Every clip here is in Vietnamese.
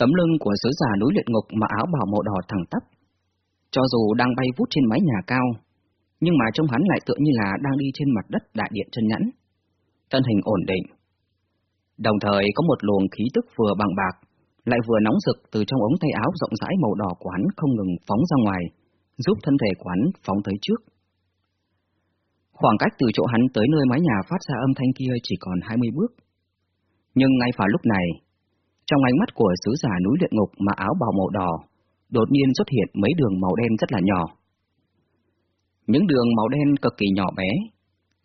Tấm lưng của sứ giả núi luyện ngục mà áo bảo màu đỏ thẳng tắp. Cho dù đang bay vút trên mái nhà cao, nhưng mà trông hắn lại tựa như là đang đi trên mặt đất đại điện chân nhẵn. Thân hình ổn định. Đồng thời có một luồng khí tức vừa bằng bạc, lại vừa nóng rực từ trong ống tay áo rộng rãi màu đỏ của hắn không ngừng phóng ra ngoài, giúp thân thể của hắn phóng tới trước. Khoảng cách từ chỗ hắn tới nơi mái nhà phát ra âm thanh kia chỉ còn 20 bước. Nhưng ngay vào lúc này, trong ánh mắt của sứ giả núi luyện ngục mà áo bào màu đỏ, đột nhiên xuất hiện mấy đường màu đen rất là nhỏ. Những đường màu đen cực kỳ nhỏ bé,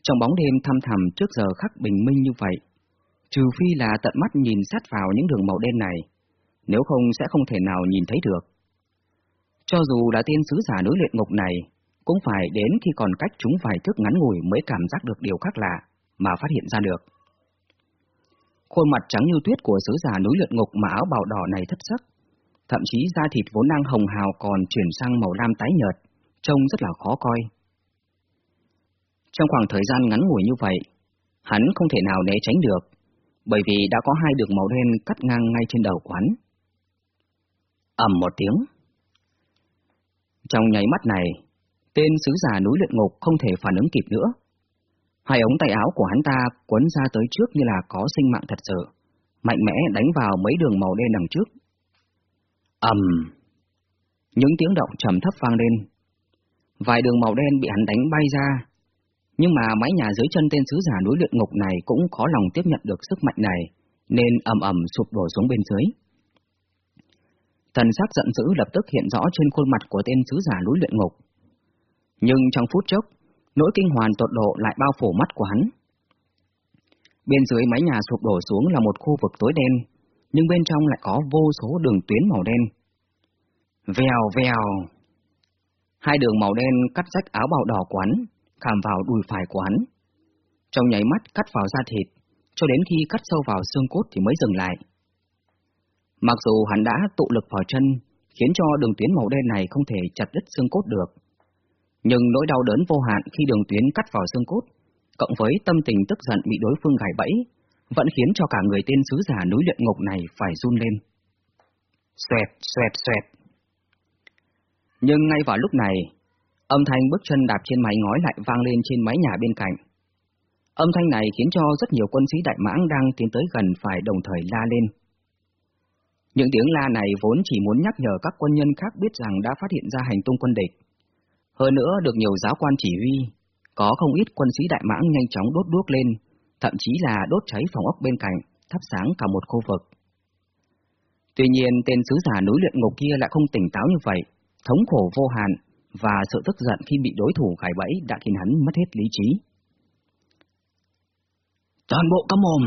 trong bóng đêm thăm thầm trước giờ khắc bình minh như vậy, trừ phi là tận mắt nhìn sát vào những đường màu đen này, nếu không sẽ không thể nào nhìn thấy được. Cho dù là tiên sứ giả núi luyện ngục này, cũng phải đến khi còn cách chúng vài thước ngắn ngủi mới cảm giác được điều khác lạ mà phát hiện ra được. Khuôn mặt trắng như tuyết của sứ giả núi luyện ngục mà áo bào đỏ này thất sắc, thậm chí da thịt vốn đang hồng hào còn chuyển sang màu lam tái nhợt, trông rất là khó coi. Trong khoảng thời gian ngắn ngủi như vậy, hắn không thể nào né tránh được, bởi vì đã có hai đường màu đen cắt ngang ngay trên đầu quán. ầm một tiếng. Trong nháy mắt này, tên sứ giả núi luyện ngục không thể phản ứng kịp nữa. Hai ống tay áo của hắn ta quấn ra tới trước như là có sinh mạng thật sự, mạnh mẽ đánh vào mấy đường màu đen đằng trước. ầm, những tiếng động trầm thấp vang lên. Vài đường màu đen bị hắn đánh bay ra, nhưng mà mái nhà dưới chân tên sứ giả núi luyện ngục này cũng khó lòng tiếp nhận được sức mạnh này, nên ầm ầm sụp đổ xuống bên dưới. Thần sắc giận dữ lập tức hiện rõ trên khuôn mặt của tên sứ giả núi luyện ngục. Nhưng trong phút chốc, nỗi kinh hoàn tột độ lại bao phủ mắt của hắn. Bên dưới mái nhà sụp đổ xuống là một khu vực tối đen, nhưng bên trong lại có vô số đường tuyến màu đen. Vèo vèo. Hai đường màu đen cắt rách áo bào đỏ quán, khảm vào đùi phải của hắn. Trong nháy mắt cắt vào da thịt, cho đến khi cắt sâu vào xương cốt thì mới dừng lại. Mặc dù hắn đã tụ lực vào chân, khiến cho đường tuyến màu đen này không thể chặt đứt xương cốt được. Nhưng nỗi đau đớn vô hạn khi đường tuyến cắt vào xương cốt, cộng với tâm tình tức giận bị đối phương gài bẫy, vẫn khiến cho cả người tên sứ giả núi luyện ngục này phải run lên. Xoẹt, xoẹt, xoẹt. Nhưng ngay vào lúc này, âm thanh bước chân đạp trên mái ngói lại vang lên trên mái nhà bên cạnh. Âm thanh này khiến cho rất nhiều quân sĩ đại mãng đang tiến tới gần phải đồng thời la lên. Những tiếng la này vốn chỉ muốn nhắc nhở các quân nhân khác biết rằng đã phát hiện ra hành tung quân địch. Hơn nữa được nhiều giáo quan chỉ huy, có không ít quân sĩ đại mãng nhanh chóng đốt đuốc lên, thậm chí là đốt cháy phòng ốc bên cạnh, thắp sáng cả một khu vực. Tuy nhiên tên sứ giả núi luyện ngục kia lại không tỉnh táo như vậy, thống khổ vô hạn và sự tức giận khi bị đối thủ gài bẫy đã khiến hắn mất hết lý trí. Toàn bộ cắm mồm!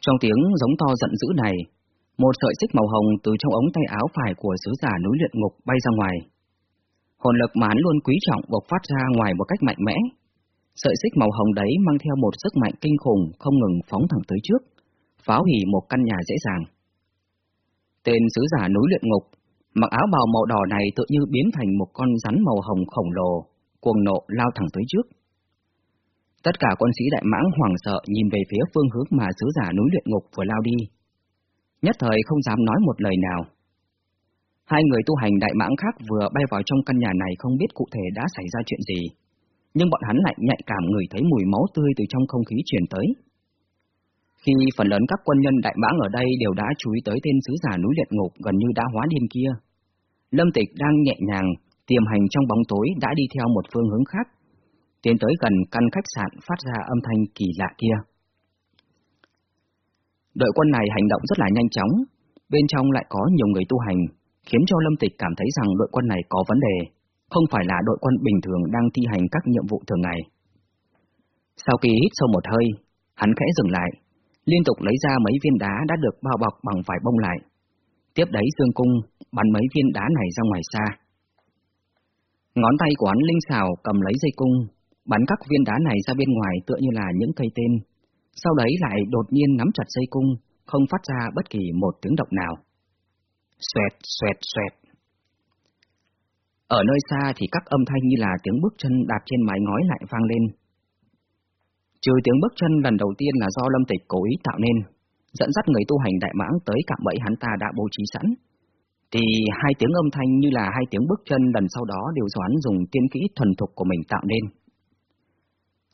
Trong tiếng giống to giận dữ này, một sợi xích màu hồng từ trong ống tay áo phải của sứ giả núi luyện ngục bay ra ngoài. Hồn lực mà hắn luôn quý trọng bộc phát ra ngoài một cách mạnh mẽ. Sợi xích màu hồng đấy mang theo một sức mạnh kinh khủng không ngừng phóng thẳng tới trước, phá hủy một căn nhà dễ dàng. Tên sứ giả núi luyện ngục, mặc áo bào màu đỏ này tự như biến thành một con rắn màu hồng khổng lồ, cuồng nộ lao thẳng tới trước. Tất cả quân sĩ đại mãng hoảng sợ nhìn về phía phương hướng mà sứ giả núi luyện ngục vừa lao đi. Nhất thời không dám nói một lời nào. Hai người tu hành đại mãng khác vừa bay vào trong căn nhà này không biết cụ thể đã xảy ra chuyện gì, nhưng bọn hắn lại nhạy cảm người thấy mùi máu tươi từ trong không khí truyền tới. Khi phần lớn các quân nhân đại mãng ở đây đều đã chú ý tới tên sứ giả núi liệt ngục gần như đã hóa điên kia, Lâm Tịch đang nhẹ nhàng tiềm hành trong bóng tối đã đi theo một phương hướng khác, tiến tới gần căn khách sạn phát ra âm thanh kỳ lạ kia. Đội quân này hành động rất là nhanh chóng, bên trong lại có nhiều người tu hành, khiến cho Lâm Tịch cảm thấy rằng đội quân này có vấn đề, không phải là đội quân bình thường đang thi hành các nhiệm vụ thường ngày. Sau khi hít sâu một hơi, hắn khẽ dừng lại, liên tục lấy ra mấy viên đá đã được bao bọc bằng vải bông lại. Tiếp đấy dương cung bắn mấy viên đá này ra ngoài xa. Ngón tay của hắn linh xảo cầm lấy dây cung, bắn các viên đá này ra bên ngoài tựa như là những cây tên. Sau đấy lại đột nhiên nắm chặt dây cung, không phát ra bất kỳ một tiếng động nào. Xoẹt, xoẹt, xoẹt. Ở nơi xa thì các âm thanh như là tiếng bước chân đạp trên mái ngói lại vang lên. Trừ tiếng bước chân lần đầu tiên là do Lâm Tịch cố ý tạo nên, dẫn dắt người tu hành đại mãng tới cạm bẫy hắn ta đã bố trí sẵn, thì hai tiếng âm thanh như là hai tiếng bước chân lần sau đó đều doán dùng tiên kỹ thuần thục của mình tạo nên.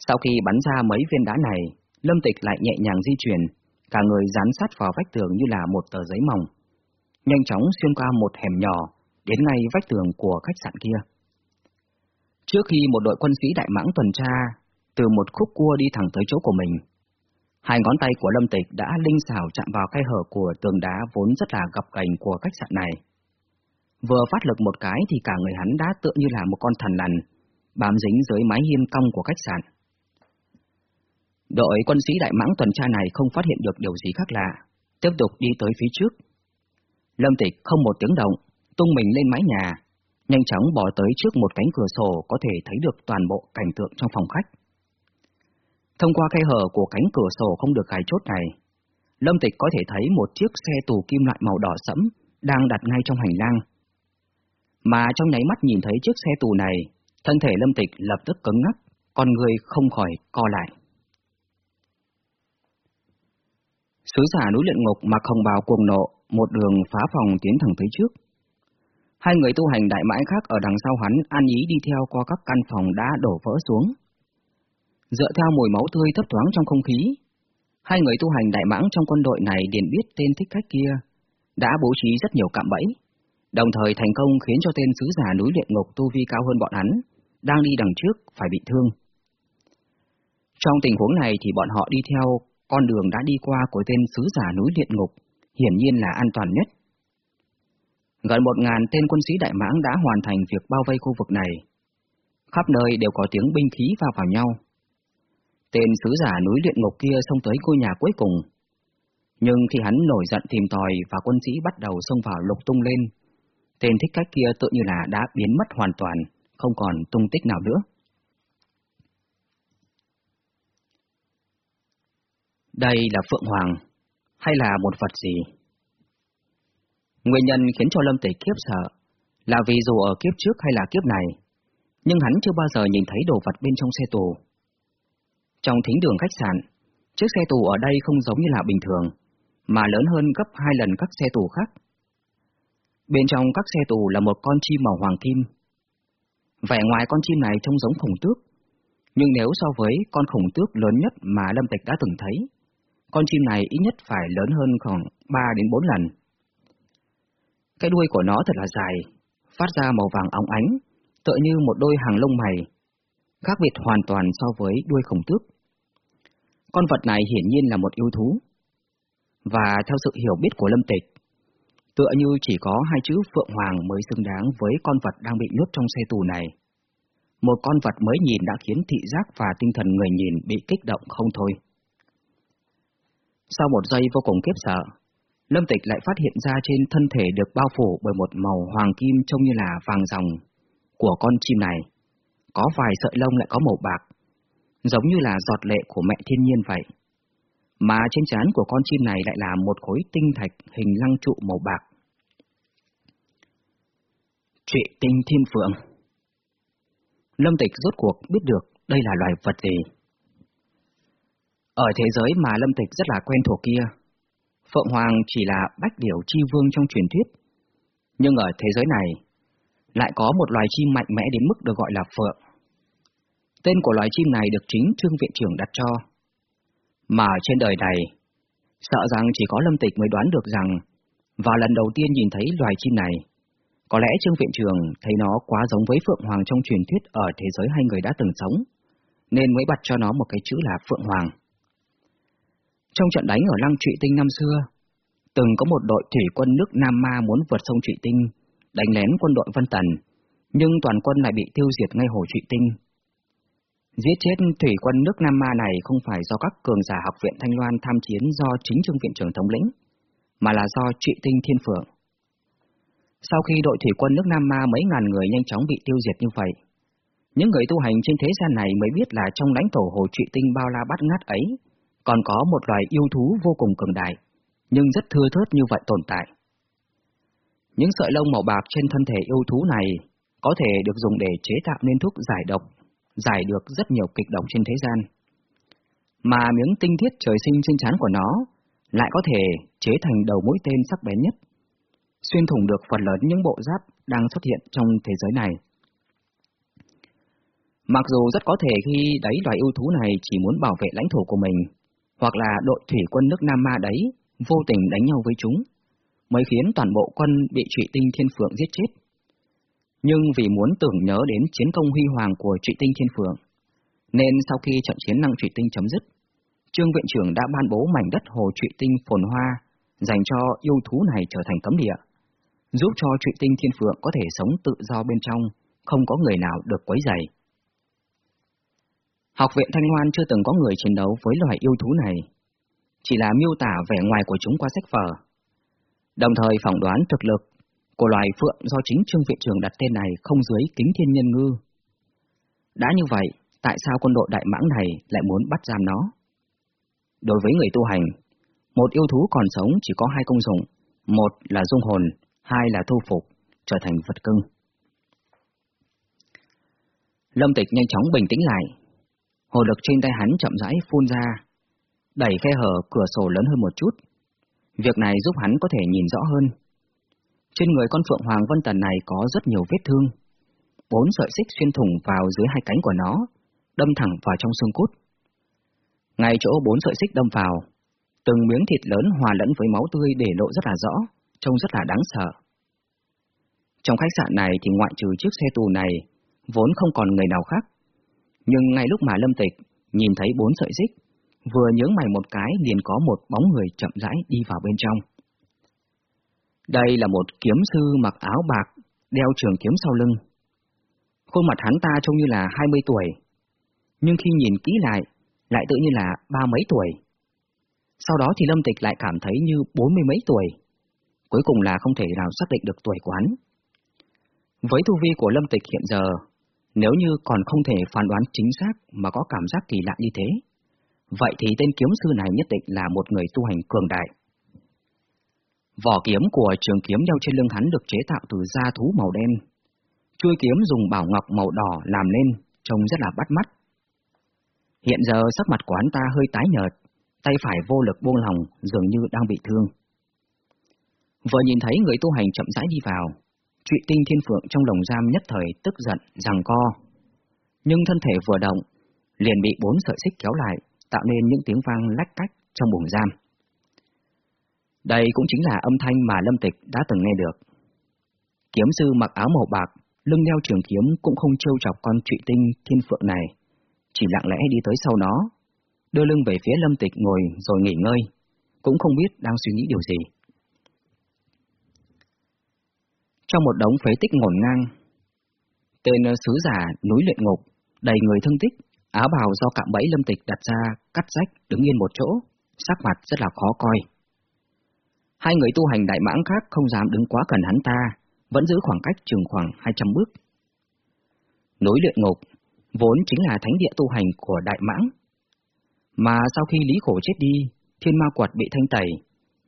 Sau khi bắn ra mấy viên đá này, Lâm Tịch lại nhẹ nhàng di chuyển, cả người dán sát vào vách tường như là một tờ giấy mỏng. Nhanh chóng xuyên qua một hẻm nhỏ, đến ngay vách tường của khách sạn kia. Trước khi một đội quân sĩ đại mãng tuần tra, từ một khúc cua đi thẳng tới chỗ của mình, hai ngón tay của Lâm Tịch đã linh xảo chạm vào khe hở của tường đá vốn rất là gập ghềnh của khách sạn này. Vừa phát lực một cái thì cả người hắn đã tựa như là một con thần lằn, bám dính dưới mái hiên cong của khách sạn. Đội quân sĩ đại mãng tuần tra này không phát hiện được điều gì khác lạ, tiếp tục đi tới phía trước. Lâm Tịch không một tiếng động, tung mình lên mái nhà, nhanh chóng bỏ tới trước một cánh cửa sổ có thể thấy được toàn bộ cảnh tượng trong phòng khách. Thông qua khe hở của cánh cửa sổ không được gài chốt này, Lâm Tịch có thể thấy một chiếc xe tù kim loại màu đỏ sẫm đang đặt ngay trong hành lang. Mà trong nháy mắt nhìn thấy chiếc xe tù này, thân thể Lâm Tịch lập tức cứng ngắc, con người không khỏi co lại. Sứ giả núi luyện ngục mặc hồng bào cuồng nộ, một đường phá phòng tiến thẳng tới trước. Hai người tu hành đại mãi khác ở đằng sau hắn an ý đi theo qua các căn phòng đã đổ vỡ xuống. Dựa theo mùi máu tươi thấp thoáng trong không khí, hai người tu hành đại mãng trong quân đội này liền biết tên thích khách kia đã bố trí rất nhiều cạm bẫy, đồng thời thành công khiến cho tên sứ giả núi luyện ngục tu vi cao hơn bọn hắn, đang đi đằng trước phải bị thương. Trong tình huống này thì bọn họ đi theo con đường đã đi qua của tên sứ giả núi luyện ngục, hiển nhiên là an toàn nhất. Gần một ngàn tên quân sĩ Đại Mãng đã hoàn thành việc bao vây khu vực này. Khắp nơi đều có tiếng binh khí va vào nhau. Tên sứ giả núi luyện ngục kia xông tới ngôi nhà cuối cùng. Nhưng khi hắn nổi giận tìm tòi và quân sĩ bắt đầu xông vào lục tung lên, tên thích cách kia tự như là đã biến mất hoàn toàn, không còn tung tích nào nữa. Đây là Phượng Hoàng, hay là một vật gì? Nguyên nhân khiến cho Lâm Tịch kiếp sợ là vì dù ở kiếp trước hay là kiếp này, nhưng hắn chưa bao giờ nhìn thấy đồ vật bên trong xe tù. Trong thính đường khách sạn, chiếc xe tù ở đây không giống như là bình thường, mà lớn hơn gấp hai lần các xe tù khác. Bên trong các xe tù là một con chim màu hoàng kim. Vẻ ngoài con chim này trông giống khủng tước, nhưng nếu so với con khủng tước lớn nhất mà Lâm Tịch đã từng thấy, con chim này ít nhất phải lớn hơn khoảng 3 đến 4 lần. Cái đuôi của nó thật là dài, phát ra màu vàng óng ánh, tựa như một đôi hàng lông mày, khác biệt hoàn toàn so với đuôi khổng tước. Con vật này hiển nhiên là một yêu thú, và theo sự hiểu biết của Lâm Tịch, tựa như chỉ có hai chữ Phượng Hoàng mới xứng đáng với con vật đang bị nhốt trong xe tù này. Một con vật mới nhìn đã khiến thị giác và tinh thần người nhìn bị kích động không thôi. Sau một giây vô cùng kiếp sợ, Lâm Tịch lại phát hiện ra trên thân thể được bao phủ bởi một màu hoàng kim trông như là vàng ròng của con chim này. Có vài sợi lông lại có màu bạc, giống như là giọt lệ của mẹ thiên nhiên vậy. Mà trên trán của con chim này lại là một khối tinh thạch hình lăng trụ màu bạc. Trụy tinh thiên phượng Lâm Tịch rốt cuộc biết được đây là loài vật gì. Ở thế giới mà Lâm Tịch rất là quen thuộc kia, Phượng Hoàng chỉ là bách điểu chi vương trong truyền thuyết. Nhưng ở thế giới này, lại có một loài chim mạnh mẽ đến mức được gọi là Phượng. Tên của loài chim này được chính Trương Viện trưởng đặt cho. Mà trên đời này, sợ rằng chỉ có Lâm Tịch mới đoán được rằng, vào lần đầu tiên nhìn thấy loài chim này, có lẽ Trương Viện trưởng thấy nó quá giống với Phượng Hoàng trong truyền thuyết ở thế giới hai người đã từng sống, nên mới đặt cho nó một cái chữ là Phượng Hoàng. Trong trận đánh ở Lăng Trụy Tinh năm xưa, từng có một đội thủy quân nước Nam Ma muốn vượt sông Trụy Tinh, đánh lén quân đội Vân Tần, nhưng toàn quân lại bị tiêu diệt ngay hồ Trụy Tinh. Giết chết thủy quân nước Nam Ma này không phải do các cường giả học viện Thanh Loan tham chiến do chính trung viện trưởng thống lĩnh, mà là do Trụy Tinh Thiên Phượng. Sau khi đội thủy quân nước Nam Ma mấy ngàn người nhanh chóng bị tiêu diệt như vậy, những người tu hành trên thế gian này mới biết là trong lãnh thổ hồ Trụy Tinh bao la bát ngát ấy còn có một loài yêu thú vô cùng cường đại, nhưng rất thưa thớt như vậy tồn tại. Những sợi lông màu bạc trên thân thể yêu thú này có thể được dùng để chế tạo nên thuốc giải độc, giải được rất nhiều kịch độc trên thế gian. Mà miếng tinh thiết trời sinh trên trán của nó lại có thể chế thành đầu mũi tên sắc bén nhất, xuyên thủng được phần lớn những bộ giáp đang xuất hiện trong thế giới này. Mặc dù rất có thể khi đấy loài yêu thú này chỉ muốn bảo vệ lãnh thổ của mình, hoặc là đội thủy quân nước Nam Ma đấy vô tình đánh nhau với chúng, mới khiến toàn bộ quân bị trụy tinh thiên phượng giết chết. Nhưng vì muốn tưởng nhớ đến chiến công huy hoàng của trụy tinh thiên phượng, nên sau khi trận chiến năng trụy tinh chấm dứt, Trương viện trưởng đã ban bố mảnh đất hồ trụy tinh phồn hoa dành cho yêu thú này trở thành cấm địa, giúp cho trụy tinh thiên phượng có thể sống tự do bên trong, không có người nào được quấy rầy. Học viện Thanh Loan chưa từng có người chiến đấu với loài yêu thú này, chỉ là miêu tả vẻ ngoài của chúng qua sách vở. Đồng thời phỏng đoán thực lực của loài phượng do chính Trương Viện Trường đặt tên này không dưới kính thiên nhân ngư. Đã như vậy, tại sao quân đội Đại Mãng này lại muốn bắt giam nó? Đối với người tu hành, một yêu thú còn sống chỉ có hai công dụng, một là dung hồn, hai là thu phục, trở thành vật cưng. Lâm Tịch nhanh chóng bình tĩnh lại, hồ lực trên tay hắn chậm rãi phun ra, đẩy khe hở cửa sổ lớn hơn một chút. Việc này giúp hắn có thể nhìn rõ hơn. Trên người con Phượng Hoàng Vân Tần này có rất nhiều vết thương. Bốn sợi xích xuyên thủng vào dưới hai cánh của nó, đâm thẳng vào trong xương cốt. Ngay chỗ bốn sợi xích đâm vào, từng miếng thịt lớn hòa lẫn với máu tươi để lộ rất là rõ, trông rất là đáng sợ. Trong khách sạn này thì ngoại trừ chiếc xe tù này, vốn không còn người nào khác. Nhưng ngay lúc mà Lâm Tịch nhìn thấy bốn sợi xích, vừa nhướng mày một cái liền có một bóng người chậm rãi đi vào bên trong. Đây là một kiếm sư mặc áo bạc, đeo trường kiếm sau lưng. Khuôn mặt hắn ta trông như là 20 tuổi, nhưng khi nhìn kỹ lại, lại tự như là ba mấy tuổi. Sau đó thì Lâm Tịch lại cảm thấy như bốn mươi mấy tuổi. Cuối cùng là không thể nào xác định được tuổi của hắn. Với tu vi của Lâm Tịch hiện giờ, nếu như còn không thể phán đoán chính xác mà có cảm giác kỳ lạ như thế, vậy thì tên kiếm sư này nhất định là một người tu hành cường đại. Vỏ kiếm của trường kiếm đeo trên lưng hắn được chế tạo từ da thú màu đen. Chuôi kiếm dùng bảo ngọc màu đỏ làm nên, trông rất là bắt mắt. Hiện giờ sắc mặt của hắn ta hơi tái nhợt, tay phải vô lực buông lòng, dường như đang bị thương. Vừa nhìn thấy người tu hành chậm rãi đi vào, trụy tinh thiên phượng trong lồng giam nhất thời tức giận, rằng co. Nhưng thân thể vừa động, liền bị bốn sợi xích kéo lại, tạo nên những tiếng vang lách cách trong buồng giam. Đây cũng chính là âm thanh mà Lâm Tịch đã từng nghe được. Kiếm sư mặc áo màu bạc, lưng đeo trường kiếm cũng không trêu chọc con trụy tinh thiên phượng này, chỉ lặng lẽ đi tới sau nó, đưa lưng về phía Lâm Tịch ngồi rồi nghỉ ngơi, cũng không biết đang suy nghĩ điều gì. Trong một đống phế tích ngổn ngang, tên ờ, sứ giả núi luyện ngục, đầy người thương tích, áo bào do cạm bẫy Lâm Tịch đặt ra, cắt rách, đứng yên một chỗ, sắc mặt rất là khó coi. Hai người tu hành đại mãng khác không dám đứng quá gần hắn ta, vẫn giữ khoảng cách chừng khoảng 200 bước. Núi luyện ngục vốn chính là thánh địa tu hành của đại mãng. Mà sau khi Lý Khổ chết đi, thiên ma quật bị thanh tẩy,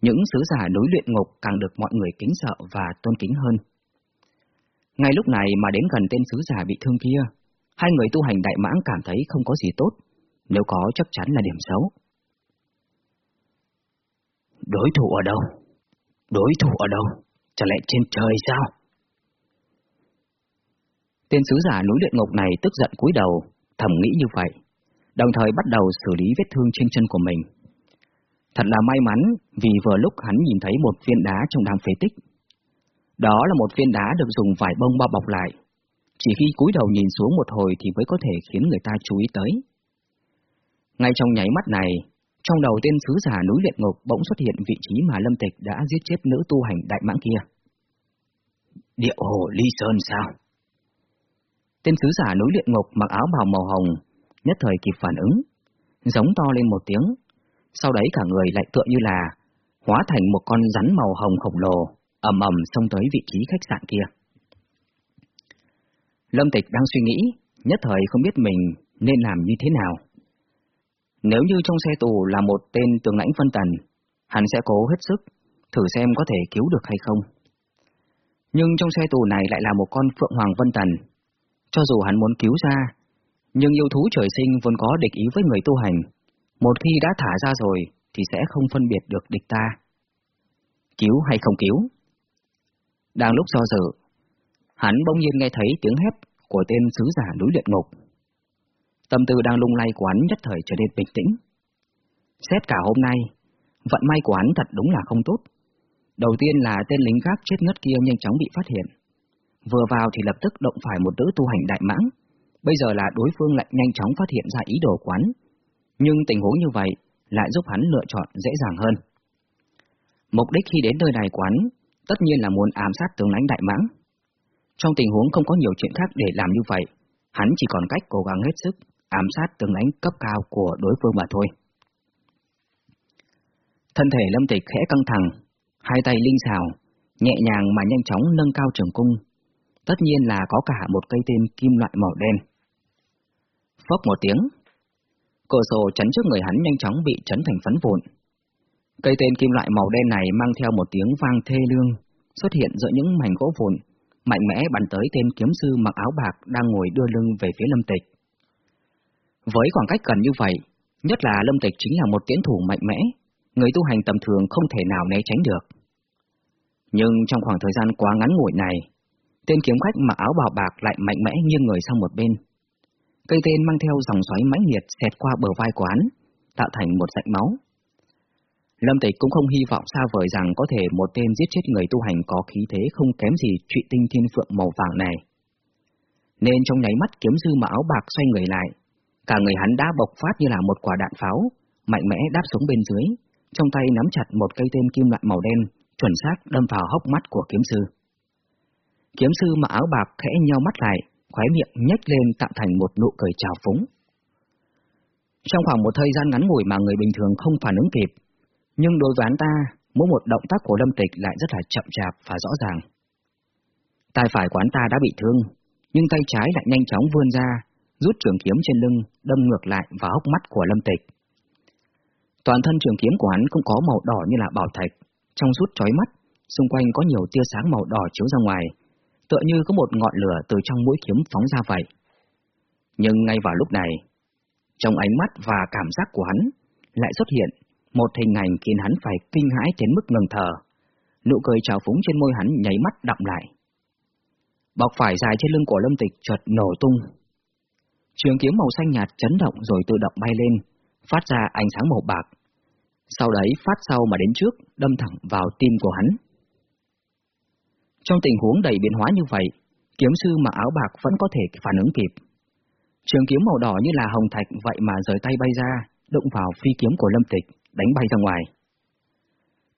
những sứ giả núi luyện ngục càng được mọi người kính sợ và tôn kính hơn. Ngay lúc này mà đến gần tên sứ giả bị thương kia, hai người tu hành đại mãng cảm thấy không có gì tốt, nếu có chắc chắn là điểm xấu. Đối thủ ở đâu? Đối thủ ở đâu? Chẳng lẽ trên trời sao? Tên sứ giả núi luyện ngục này tức giận cúi đầu, thầm nghĩ như vậy, đồng thời bắt đầu xử lý vết thương trên chân của mình. Thật là may mắn vì vừa lúc hắn nhìn thấy một viên đá trong đám phế tích. Đó là một viên đá được dùng vải bông bao bọc lại. Chỉ khi cúi đầu nhìn xuống một hồi thì mới có thể khiến người ta chú ý tới. Ngay trong nháy mắt này, trong đầu tên sứ giả núi luyện ngục bỗng xuất hiện vị trí mà Lâm Tịch đã giết chết nữ tu hành đại mãng kia. Điệu hồ ly sơn sao? Tên sứ giả núi luyện ngục mặc áo bào màu hồng, nhất thời kịp phản ứng, giống to lên một tiếng, sau đấy cả người lại tựa như là hóa thành một con rắn màu hồng khổng lồ, ầm ầm xông tới vị trí khách sạn kia. Lâm Tịch đang suy nghĩ, nhất thời không biết mình nên làm như thế nào. Nếu như trong xe tù là một tên tướng lãnh phân tần, hắn sẽ cố hết sức, thử xem có thể cứu được hay không. Nhưng trong xe tù này lại là một con Phượng Hoàng Vân Tần. Cho dù hắn muốn cứu ra, nhưng yêu thú trời sinh vốn có địch ý với người tu hành. Một khi đã thả ra rồi, thì thì sẽ không phân biệt được địch ta. Cứu hay không cứu? Đang lúc do dự, hắn bỗng nhiên nghe thấy tiếng hét của tên sứ giả núi luyện ngục. Tâm tư đang lung lay của hắn nhất thời trở nên bình tĩnh. Xét cả hôm nay, vận may của hắn thật đúng là không tốt. Đầu tiên là tên lính gác chết ngất kia nhanh chóng bị phát hiện. Vừa vào thì lập tức động phải một nữ tu hành đại mãng. Bây giờ là đối phương lại nhanh chóng phát hiện ra ý đồ quán. Nhưng tình huống như vậy lại giúp hắn lựa chọn dễ dàng hơn. Mục đích khi đến nơi này quán, tất nhiên là muốn ám sát tướng lãnh đại mãng. Trong tình huống không có nhiều chuyện khác để làm như vậy, hắn chỉ còn cách cố gắng hết sức ám sát tướng lãnh cấp cao của đối phương mà thôi. Thân thể lâm tịch khẽ căng thẳng, hai tay linh xào, nhẹ nhàng mà nhanh chóng nâng cao trường cung. Tất nhiên là có cả một cây tên kim loại màu đen. Phốc một tiếng, cửa sổ chắn trước người hắn nhanh chóng bị chấn thành phấn vụn. Cây tên kim loại màu đen này mang theo một tiếng vang thê lương, xuất hiện giữa những mảnh gỗ vụn, mạnh mẽ bắn tới tên kiếm sư mặc áo bạc đang ngồi đưa lưng về phía lâm tịch. Với khoảng cách gần như vậy, nhất là lâm tịch chính là một tiến thủ mạnh mẽ, người tu hành tầm thường không thể nào né tránh được. Nhưng trong khoảng thời gian quá ngắn ngủi này, tên kiếm khách mặc áo bào bạc lại mạnh mẽ nghiêng người sang một bên. Cây tên mang theo dòng xoáy mãnh liệt xẹt qua bờ vai quán, tạo thành một rãnh máu. Lâm Tịch cũng không hy vọng xa vời rằng có thể một tên giết chết người tu hành có khí thế không kém gì trụy tinh thiên phượng màu vàng này. Nên trong nháy mắt kiếm dư mà áo bạc xoay người lại, cả người hắn đã bộc phát như là một quả đạn pháo, mạnh mẽ đáp xuống bên dưới, trong tay nắm chặt một cây tên kim loại màu đen, chuẩn xác đâm vào hốc mắt của kiếm sư. Kiếm sư mà áo bạc khẽ nheo mắt lại, khóe miệng nhếch lên tạo thành một nụ cười trào phúng. Trong khoảng một thời gian ngắn ngủi mà người bình thường không phản ứng kịp, nhưng đối với hắn ta, mỗi một động tác của Lâm Tịch lại rất là chậm chạp và rõ ràng. Tay phải của hắn ta đã bị thương, nhưng tay trái lại nhanh chóng vươn ra, rút trường kiếm trên lưng, đâm ngược lại vào hốc mắt của Lâm Tịch. Toàn thân trường kiếm của hắn cũng có màu đỏ như là bảo thạch, trong suốt chói mắt, xung quanh có nhiều tia sáng màu đỏ chiếu ra ngoài, tựa như có một ngọn lửa từ trong mũi kiếm phóng ra vậy. Nhưng ngay vào lúc này, trong ánh mắt và cảm giác của hắn lại xuất hiện một hình ảnh khiến hắn phải kinh hãi đến mức ngừng thở. Nụ cười trào phúng trên môi hắn nháy mắt đậm lại. Bọc phải dài trên lưng của Lâm Tịch chợt nổ tung. Trường kiếm màu xanh nhạt chấn động rồi tự động bay lên, phát ra ánh sáng màu bạc. Sau đấy phát sau mà đến trước, đâm thẳng vào tim của hắn. Trong tình huống đầy biến hóa như vậy, kiếm sư mà áo bạc vẫn có thể phản ứng kịp. Trường kiếm màu đỏ như là hồng thạch vậy mà rời tay bay ra, đụng vào phi kiếm của Lâm Tịch, đánh bay ra ngoài.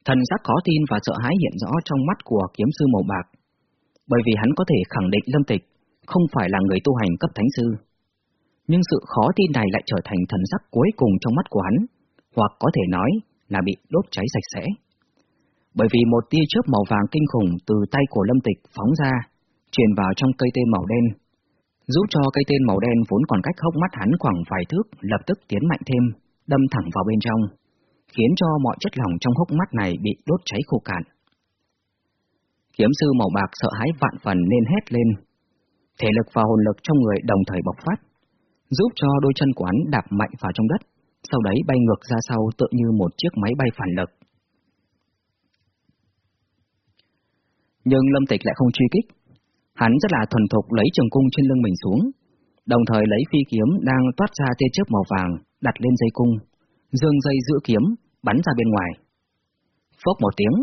Thần sắc khó tin và sợ hãi hiện rõ trong mắt của kiếm sư màu bạc, bởi vì hắn có thể khẳng định Lâm Tịch không phải là người tu hành cấp thánh sư. Nhưng sự khó tin này lại trở thành thần sắc cuối cùng trong mắt của hắn, hoặc có thể nói là bị đốt cháy sạch sẽ. Bởi vì một tia chớp màu vàng kinh khủng từ tay của Lâm Tịch phóng ra, truyền vào trong cây tên màu đen, giúp cho cây tên màu đen vốn còn cách hốc mắt hắn khoảng vài thước lập tức tiến mạnh thêm, đâm thẳng vào bên trong, khiến cho mọi chất lỏng trong hốc mắt này bị đốt cháy khô cạn. Kiếm sư màu bạc sợ hãi vạn phần nên hét lên. Thể lực và hồn lực trong người đồng thời bộc phát, giúp cho đôi chân quán đạp mạnh vào trong đất, sau đấy bay ngược ra sau tựa như một chiếc máy bay phản lực. Nhưng Lâm Tịch lại không truy kích. Hắn rất là thuần thục lấy trường cung trên lưng mình xuống, đồng thời lấy phi kiếm đang toát ra tia chớp màu vàng, đặt lên dây cung, dương dây giữ kiếm, bắn ra bên ngoài. Phốc một tiếng,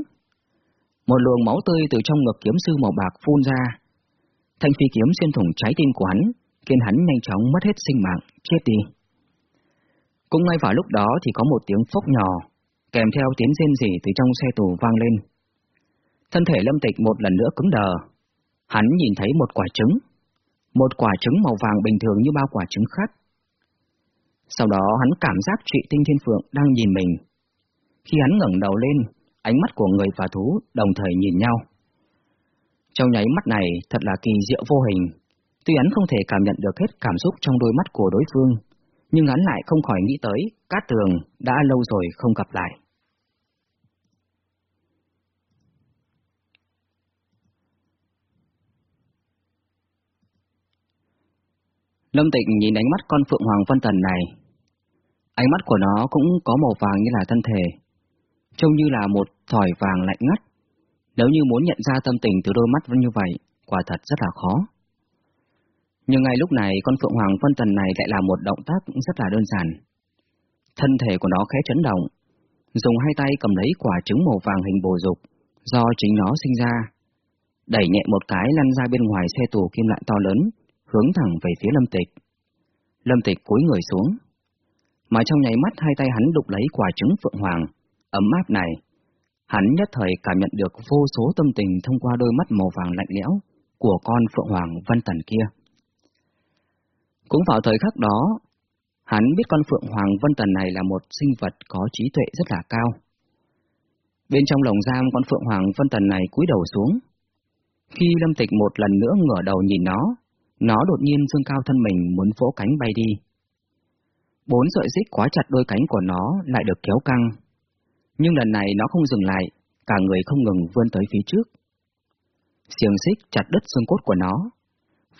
một luồng máu tươi từ trong ngực kiếm sư màu bạc phun ra. Thanh phi kiếm xuyên thủng trái tim của hắn, khiến hắn nhanh chóng mất hết sinh mạng, chết đi. Cũng ngay vào lúc đó thì có một tiếng phốc nhỏ, kèm theo tiếng rên rỉ từ trong xe tù vang lên. Thân thể lâm tịch một lần nữa cứng đờ. Hắn nhìn thấy một quả trứng. Một quả trứng màu vàng bình thường như bao quả trứng khác. Sau đó hắn cảm giác Trị tinh thiên phượng đang nhìn mình. Khi hắn ngẩng đầu lên, ánh mắt của người và thú đồng thời nhìn nhau. Trong nháy mắt này thật là kỳ diệu vô hình. Tuy hắn không thể cảm nhận được hết cảm xúc trong đôi mắt của đối phương, nhưng hắn lại không khỏi nghĩ tới Cát Tường đã lâu rồi không gặp lại. Lâm Tịnh nhìn ánh mắt con Phượng Hoàng Vân Tần này. Ánh mắt của nó cũng có màu vàng như là thân thể, trông như là một thỏi vàng lạnh ngắt. Nếu như muốn nhận ra tâm tình từ đôi mắt như vậy, quả thật rất là khó. Nhưng ngay lúc này, con Phượng Hoàng Vân Tần này lại là một động tác rất là đơn giản. Thân thể của nó khẽ chấn động, dùng hai tay cầm lấy quả trứng màu vàng hình bồ dục do chính nó sinh ra, đẩy nhẹ một cái lăn ra bên ngoài xe tù kim loại to lớn, hướng thẳng về phía Lâm Tịch. Lâm Tịch cúi người xuống, mà trong nháy mắt hai tay hắn đục lấy quả trứng Phượng Hoàng, ấm áp này. Hắn nhất thời cảm nhận được vô số tâm tình thông qua đôi mắt màu vàng lạnh lẽo của con Phượng Hoàng Vân Tần kia. Cũng vào thời khắc đó, hắn biết con Phượng Hoàng Vân Tần này là một sinh vật có trí tuệ rất là cao. Bên trong lồng giam con Phượng Hoàng Vân Tần này cúi đầu xuống. Khi Lâm Tịch một lần nữa ngửa đầu nhìn nó, nó đột nhiên dương cao thân mình muốn vỗ cánh bay đi. Bốn sợi xích quá chặt đôi cánh của nó lại được kéo căng. Nhưng lần này nó không dừng lại, cả người không ngừng vươn tới phía trước. Xiềng xích chặt đứt xương cốt của nó.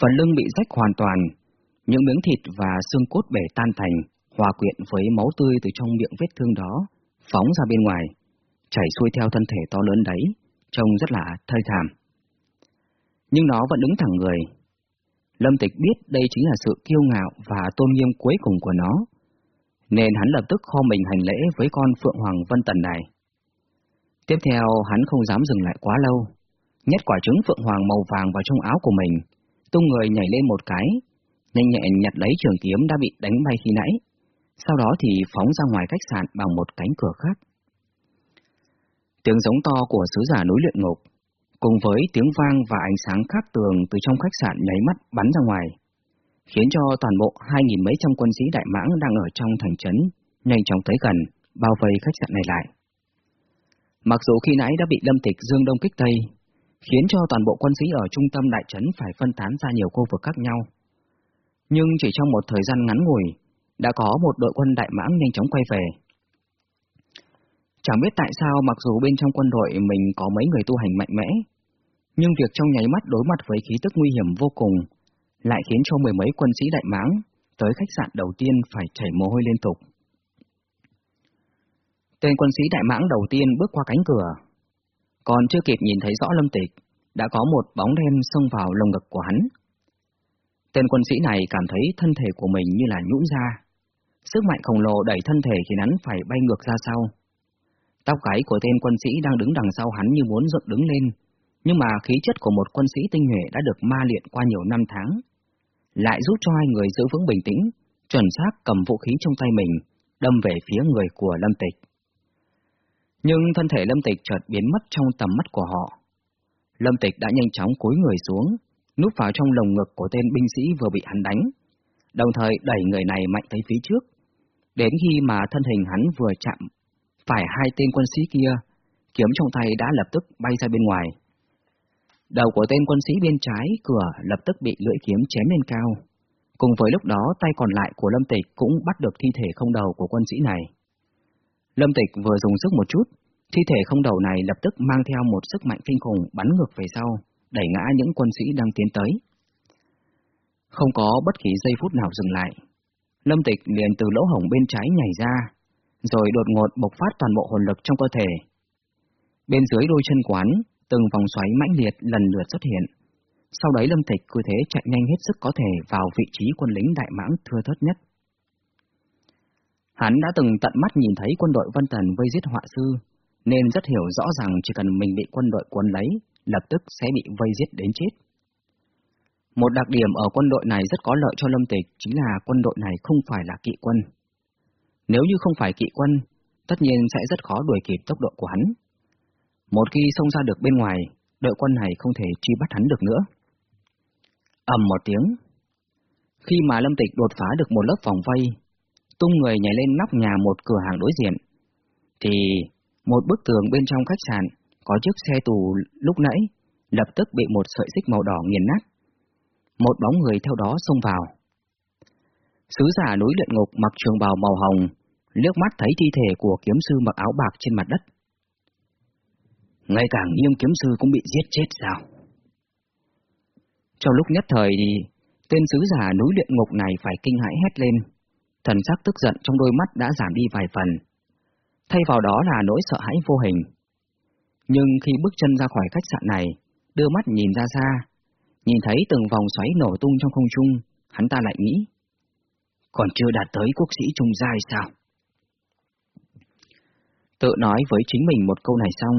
Phần lưng bị rách hoàn toàn, những miếng thịt và xương cốt bể tan thành, hòa quyện với máu tươi từ trong miệng vết thương đó, phóng ra bên ngoài, chảy xuôi theo thân thể to lớn đấy, trông rất là thơi thảm. Nhưng nó vẫn đứng thẳng người. Lâm Tịch biết đây chính là sự kiêu ngạo và tôn nghiêm cuối cùng của nó, nên hắn lập tức kho mình hành lễ với con Phượng Hoàng Vân Tần này. Tiếp theo, hắn không dám dừng lại quá lâu, nhét quả trứng Phượng Hoàng màu vàng vào trong áo của mình, tung người nhảy lên một cái, nhanh nhẹn nhặt lấy trường kiếm đã bị đánh bay khi nãy, sau đó thì phóng ra ngoài khách sạn bằng một cánh cửa khác. Tiếng giống to của sứ giả núi luyện ngục, cùng với tiếng vang và ánh sáng khác tường từ trong khách sạn nháy mắt bắn ra ngoài, khiến cho toàn bộ hai nghìn mấy trăm quân sĩ Đại Mãng đang ở trong thành trấn nhanh chóng tới gần, bao vây khách sạn này lại. Mặc dù khi nãy đã bị Lâm Tịch Dương Đông kích Tây, khiến cho toàn bộ quân sĩ ở trung tâm đại trấn phải phân tán ra nhiều khu vực khác nhau, nhưng chỉ trong một thời gian ngắn ngủi, đã có một đội quân Đại Mãng nhanh chóng quay về. Chẳng biết tại sao mặc dù bên trong quân đội mình có mấy người tu hành mạnh mẽ, nhưng việc trong nháy mắt đối mặt với khí tức nguy hiểm vô cùng lại khiến cho mười mấy quân sĩ đại mãng tới khách sạn đầu tiên phải chảy mồ hôi liên tục. Tên quân sĩ đại mãng đầu tiên bước qua cánh cửa, còn chưa kịp nhìn thấy rõ lâm tịch, đã có một bóng đen xông vào lồng ngực của hắn. Tên quân sĩ này cảm thấy thân thể của mình như là nhũn ra, sức mạnh khổng lồ đẩy thân thể khiến hắn phải bay ngược ra sau. Tóc gáy của tên quân sĩ đang đứng đằng sau hắn như muốn dựng đứng lên, nhưng mà khí chất của một quân sĩ tinh nhuệ đã được ma luyện qua nhiều năm tháng, lại giúp cho hai người giữ vững bình tĩnh, chuẩn xác cầm vũ khí trong tay mình, đâm về phía người của Lâm Tịch. Nhưng thân thể Lâm Tịch chợt biến mất trong tầm mắt của họ. Lâm Tịch đã nhanh chóng cúi người xuống, núp vào trong lồng ngực của tên binh sĩ vừa bị hắn đánh, đồng thời đẩy người này mạnh tới phía trước. Đến khi mà thân hình hắn vừa chạm phải hai tên quân sĩ kia, kiếm trong tay đã lập tức bay ra bên ngoài. Đầu của tên quân sĩ bên trái cửa lập tức bị lưỡi kiếm chém lên cao. Cùng với lúc đó tay còn lại của Lâm Tịch cũng bắt được thi thể không đầu của quân sĩ này. Lâm Tịch vừa dùng sức một chút, thi thể không đầu này lập tức mang theo một sức mạnh kinh khủng bắn ngược về sau, đẩy ngã những quân sĩ đang tiến tới. Không có bất kỳ giây phút nào dừng lại. Lâm Tịch liền từ lỗ hổng bên trái nhảy ra, rồi đột ngột bộc phát toàn bộ hồn lực trong cơ thể. Bên dưới đôi chân quán, từng vòng xoáy mãnh liệt lần lượt xuất hiện. Sau đấy Lâm Tịch cứ thế chạy nhanh hết sức có thể vào vị trí quân lính đại mãng thưa thớt nhất. Hắn đã từng tận mắt nhìn thấy quân đội Vân Tần vây giết họa sư, nên rất hiểu rõ rằng chỉ cần mình bị quân đội quân lấy, lập tức sẽ bị vây giết đến chết. Một đặc điểm ở quân đội này rất có lợi cho Lâm Tịch chính là quân đội này không phải là kỵ quân. Nếu như không phải kỵ quân, tất nhiên sẽ rất khó đuổi kịp tốc độ của hắn. Một khi xông ra được bên ngoài, đội quân này không thể truy bắt hắn được nữa. ầm một tiếng. Khi mà Lâm Tịch đột phá được một lớp phòng vây, tung người nhảy lên nóc nhà một cửa hàng đối diện, thì một bức tường bên trong khách sạn có chiếc xe tù lúc nãy lập tức bị một sợi xích màu đỏ nghiền nát. Một bóng người theo đó xông vào. Sứ giả núi luyện ngục mặc trường bào màu hồng, liếc mắt thấy thi thể của kiếm sư mặc áo bạc trên mặt đất. Ngay cả nghiêm kiếm sư cũng bị giết chết sao? Trong lúc nhất thời thì tên sứ giả núi luyện ngục này phải kinh hãi hét lên, thần sắc tức giận trong đôi mắt đã giảm đi vài phần. Thay vào đó là nỗi sợ hãi vô hình. Nhưng khi bước chân ra khỏi khách sạn này, đưa mắt nhìn ra xa, nhìn thấy từng vòng xoáy nổ tung trong không trung, hắn ta lại nghĩ. Còn chưa đạt tới quốc sĩ trung giai sao? Tự nói với chính mình một câu này xong,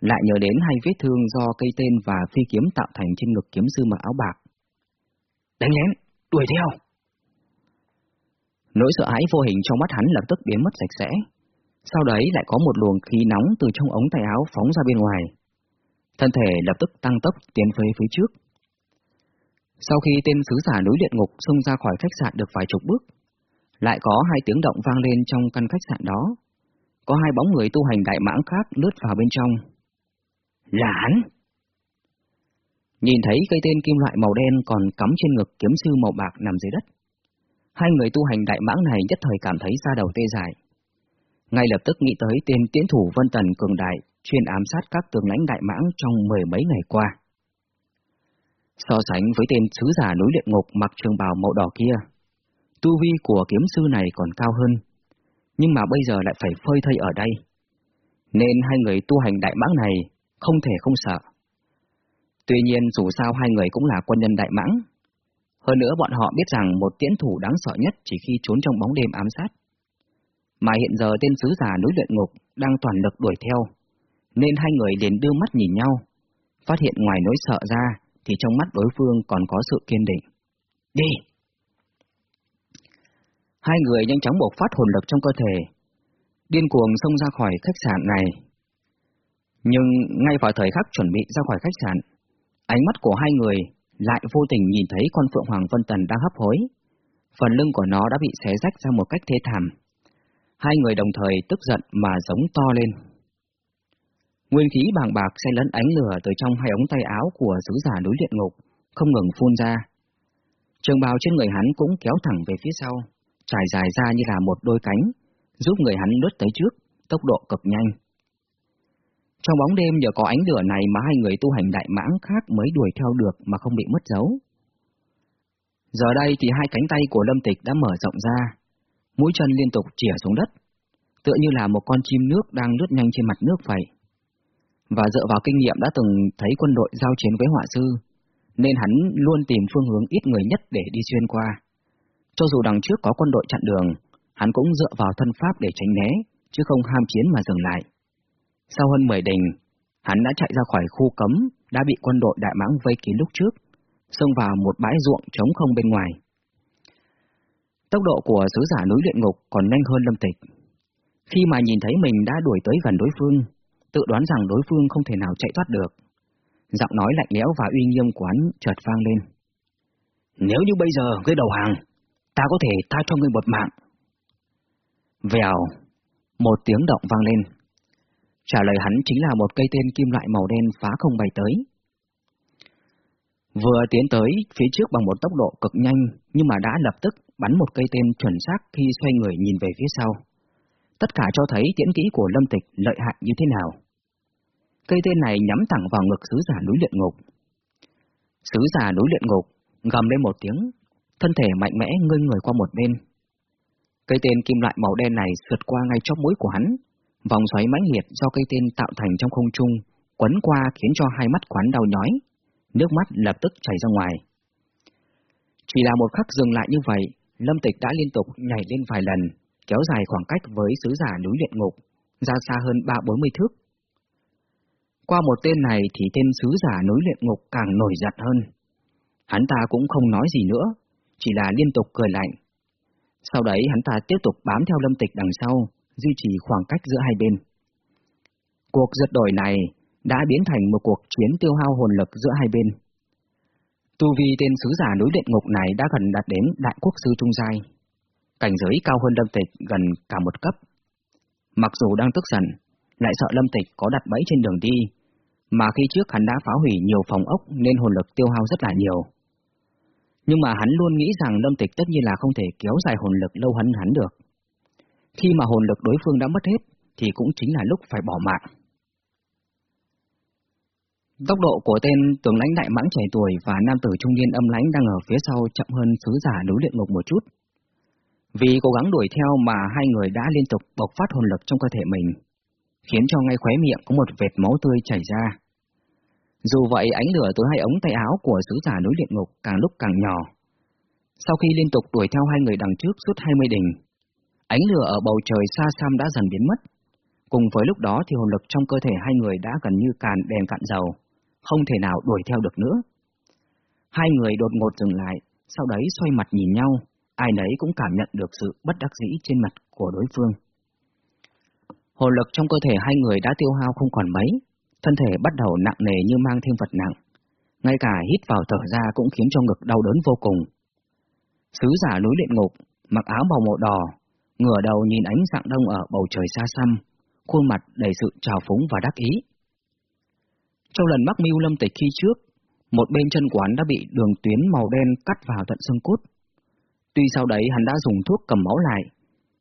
lại nhớ đến hai vết thương do cây tên và phi kiếm tạo thành trên ngực kiếm sư mặc áo bạc. Đánh lén, đuổi theo! Nỗi sợ hãi vô hình trong mắt hắn lập tức biến mất sạch sẽ. Sau đấy lại có một luồng khí nóng từ trong ống tay áo phóng ra bên ngoài. Thân thể lập tức tăng tốc tiến về phía trước. Sau khi tên sứ giả núi luyện ngục xông ra khỏi khách sạn được vài chục bước, lại có hai tiếng động vang lên trong căn khách sạn đó. Có hai bóng người tu hành đại mãng khác lướt vào bên trong. Là hắn! Nhìn thấy cây tên kim loại màu đen còn cắm trên ngực kiếm sư màu bạc nằm dưới đất. Hai người tu hành đại mãng này nhất thời cảm thấy da đầu tê dại. Ngay lập tức nghĩ tới tên tiễn thủ Vân Tần cường đại, chuyên ám sát các tướng lãnh đại mãng trong mười mấy ngày qua. So sánh với tên sứ giả núi luyện ngục mặc trường bào màu đỏ kia, tu vi của kiếm sư này còn cao hơn, nhưng mà bây giờ lại phải phơi thây ở đây. Nên hai người tu hành đại mãng này không thể không sợ. Tuy nhiên dù sao hai người cũng là quân nhân đại mãng. Hơn nữa bọn họ biết rằng một tiễn thủ đáng sợ nhất chỉ khi trốn trong bóng đêm ám sát. Mà hiện giờ tên sứ giả núi luyện ngục đang toàn lực đuổi theo, nên hai người liền đưa mắt nhìn nhau, phát hiện ngoài nỗi sợ ra thì trong mắt đối phương còn có sự kiên định. Đi! Hai người nhanh chóng bộc phát hồn lực trong cơ thể, điên cuồng xông ra khỏi khách sạn này. Nhưng ngay vào thời khắc chuẩn bị ra khỏi khách sạn, ánh mắt của hai người lại vô tình nhìn thấy con Phượng Hoàng Vân Tần đang hấp hối. Phần lưng của nó đã bị xé rách ra một cách thê thảm. Hai người đồng thời tức giận mà giống to lên. Nguyên khí bàng bạc xen lẫn ánh lửa từ trong hai ống tay áo của sứ giả núi luyện ngục, không ngừng phun ra. Trường bào trên người hắn cũng kéo thẳng về phía sau, trải dài ra như là một đôi cánh, giúp người hắn lướt tới trước, tốc độ cực nhanh. Trong bóng đêm nhờ có ánh lửa này mà hai người tu hành đại mãng khác mới đuổi theo được mà không bị mất dấu. Giờ đây thì hai cánh tay của Lâm Tịch đã mở rộng ra, mũi chân liên tục chìa xuống đất, tựa như là một con chim nước đang lướt nhanh trên mặt nước vậy. Và dựa vào kinh nghiệm đã từng thấy quân đội giao chiến với họa sư, nên hắn luôn tìm phương hướng ít người nhất để đi xuyên qua. Cho dù đằng trước có quân đội chặn đường, hắn cũng dựa vào thân pháp để tránh né, chứ không ham chiến mà dừng lại. Sau hơn 10 đình, hắn đã chạy ra khỏi khu cấm, đã bị quân đội đại mãng vây kín lúc trước, xông vào một bãi ruộng trống không bên ngoài. Tốc độ của sứ giả núi luyện ngục còn nhanh hơn lâm tịch. Khi mà nhìn thấy mình đã đuổi tới gần đối phương, tự đoán rằng đối phương không thể nào chạy thoát được. Giọng nói lạnh lẽo và uy nghiêm của hắn chợt vang lên. Nếu như bây giờ ngươi đầu hàng, ta có thể tha cho ngươi một mạng. Vèo, một tiếng động vang lên. Trả lời hắn chính là một cây tên kim loại màu đen phá không bay tới. Vừa tiến tới phía trước bằng một tốc độ cực nhanh, nhưng mà đã lập tức bắn một cây tên chuẩn xác khi xoay người nhìn về phía sau. Tất cả cho thấy tiễn kỹ của Lâm Tịch lợi hại như thế nào. Cây tên này nhắm thẳng vào ngực sứ giả núi luyện ngục. Sứ giả núi luyện ngục gầm lên một tiếng, thân thể mạnh mẽ ngơi người qua một bên. Cây tên kim loại màu đen này sượt qua ngay chóp mũi của hắn, Vòng xoáy mãnh liệt do cây tên tạo thành trong không trung, quấn qua khiến cho hai mắt quán đau nhói, nước mắt lập tức chảy ra ngoài. Chỉ là một khắc dừng lại như vậy, Lâm Tịch đã liên tục nhảy lên vài lần, kéo dài khoảng cách với sứ giả núi luyện ngục, ra xa hơn ba bốn mươi thước. Qua một tên này thì tên sứ giả núi luyện ngục càng nổi giận hơn. Hắn ta cũng không nói gì nữa, chỉ là liên tục cười lạnh. Sau đấy hắn ta tiếp tục bám theo lâm tịch đằng sau, duy trì khoảng cách giữa hai bên. Cuộc giật đổi này đã biến thành một cuộc chiến tiêu hao hồn lực giữa hai bên. Tu vi tên sứ giả núi luyện ngục này đã gần đạt đến đại quốc sư trung giai, cảnh giới cao hơn Lâm Tịch gần cả một cấp. Mặc dù đang tức giận, lại sợ Lâm Tịch có đặt bẫy trên đường đi, mà khi trước hắn đã phá hủy nhiều phòng ốc nên hồn lực tiêu hao rất là nhiều. Nhưng mà hắn luôn nghĩ rằng Lâm Tịch tất nhiên là không thể kéo dài hồn lực lâu hơn hắn được. Khi mà hồn lực đối phương đã mất hết, thì cũng chính là lúc phải bỏ mạng. Tốc độ của tên tướng lãnh đại mãng trẻ tuổi và nam tử trung niên âm lãnh đang ở phía sau chậm hơn sứ giả núi luyện ngục một chút. Vì cố gắng đuổi theo mà hai người đã liên tục bộc phát hồn lực trong cơ thể mình, khiến cho ngay khóe miệng có một vệt máu tươi chảy ra. Dù vậy ánh lửa từ hai ống tay áo của sứ giả núi luyện ngục càng lúc càng nhỏ. Sau khi liên tục đuổi theo hai người đằng trước suốt 20 đỉnh, ánh lửa ở bầu trời xa xăm đã dần biến mất. Cùng với lúc đó thì hồn lực trong cơ thể hai người đã gần như càn đèn cạn dầu, không thể nào đuổi theo được nữa. Hai người đột ngột dừng lại, sau đấy xoay mặt nhìn nhau, ai nấy cũng cảm nhận được sự bất đắc dĩ trên mặt của đối phương. Hồn lực trong cơ thể hai người đã tiêu hao không còn mấy, thân thể bắt đầu nặng nề như mang thêm vật nặng. Ngay cả hít vào thở ra cũng khiến cho ngực đau đớn vô cùng. Sứ giả núi luyện ngục, mặc áo màu màu đỏ, ngửa đầu nhìn ánh dạng đông ở bầu trời xa xăm, khuôn mặt đầy sự trào phúng và đắc ý. Trong lần mắc mưu lâm tịch khi trước, một bên chân quán đã bị đường tuyến màu đen cắt vào tận xương cốt. Tuy sau đấy hắn đã dùng thuốc cầm máu lại,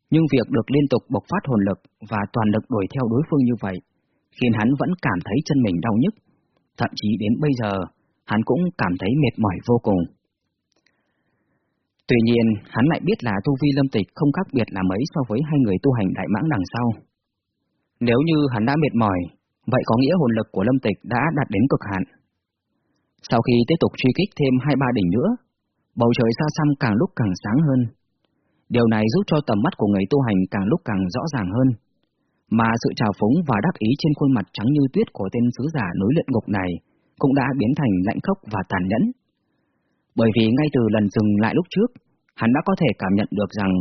nhưng việc được liên tục bộc phát hồn lực và toàn lực đuổi theo đối phương như vậy, khiến hắn vẫn cảm thấy chân mình đau nhức. Thậm chí đến bây giờ, hắn cũng cảm thấy mệt mỏi vô cùng. Tuy nhiên, hắn lại biết là tu vi lâm tịch không khác biệt là mấy so với hai người tu hành đại mãng đằng sau. Nếu như hắn đã mệt mỏi, vậy có nghĩa hồn lực của lâm tịch đã đạt đến cực hạn. Sau khi tiếp tục truy kích thêm hai ba đỉnh nữa, bầu trời xa xăm càng lúc càng sáng hơn. Điều này giúp cho tầm mắt của người tu hành càng lúc càng rõ ràng hơn, mà sự trào phúng và đắc ý trên khuôn mặt trắng như tuyết của tên sứ giả núi luyện ngục này cũng đã biến thành lạnh khốc và tàn nhẫn. Bởi vì ngay từ lần dừng lại lúc trước, hắn đã có thể cảm nhận được rằng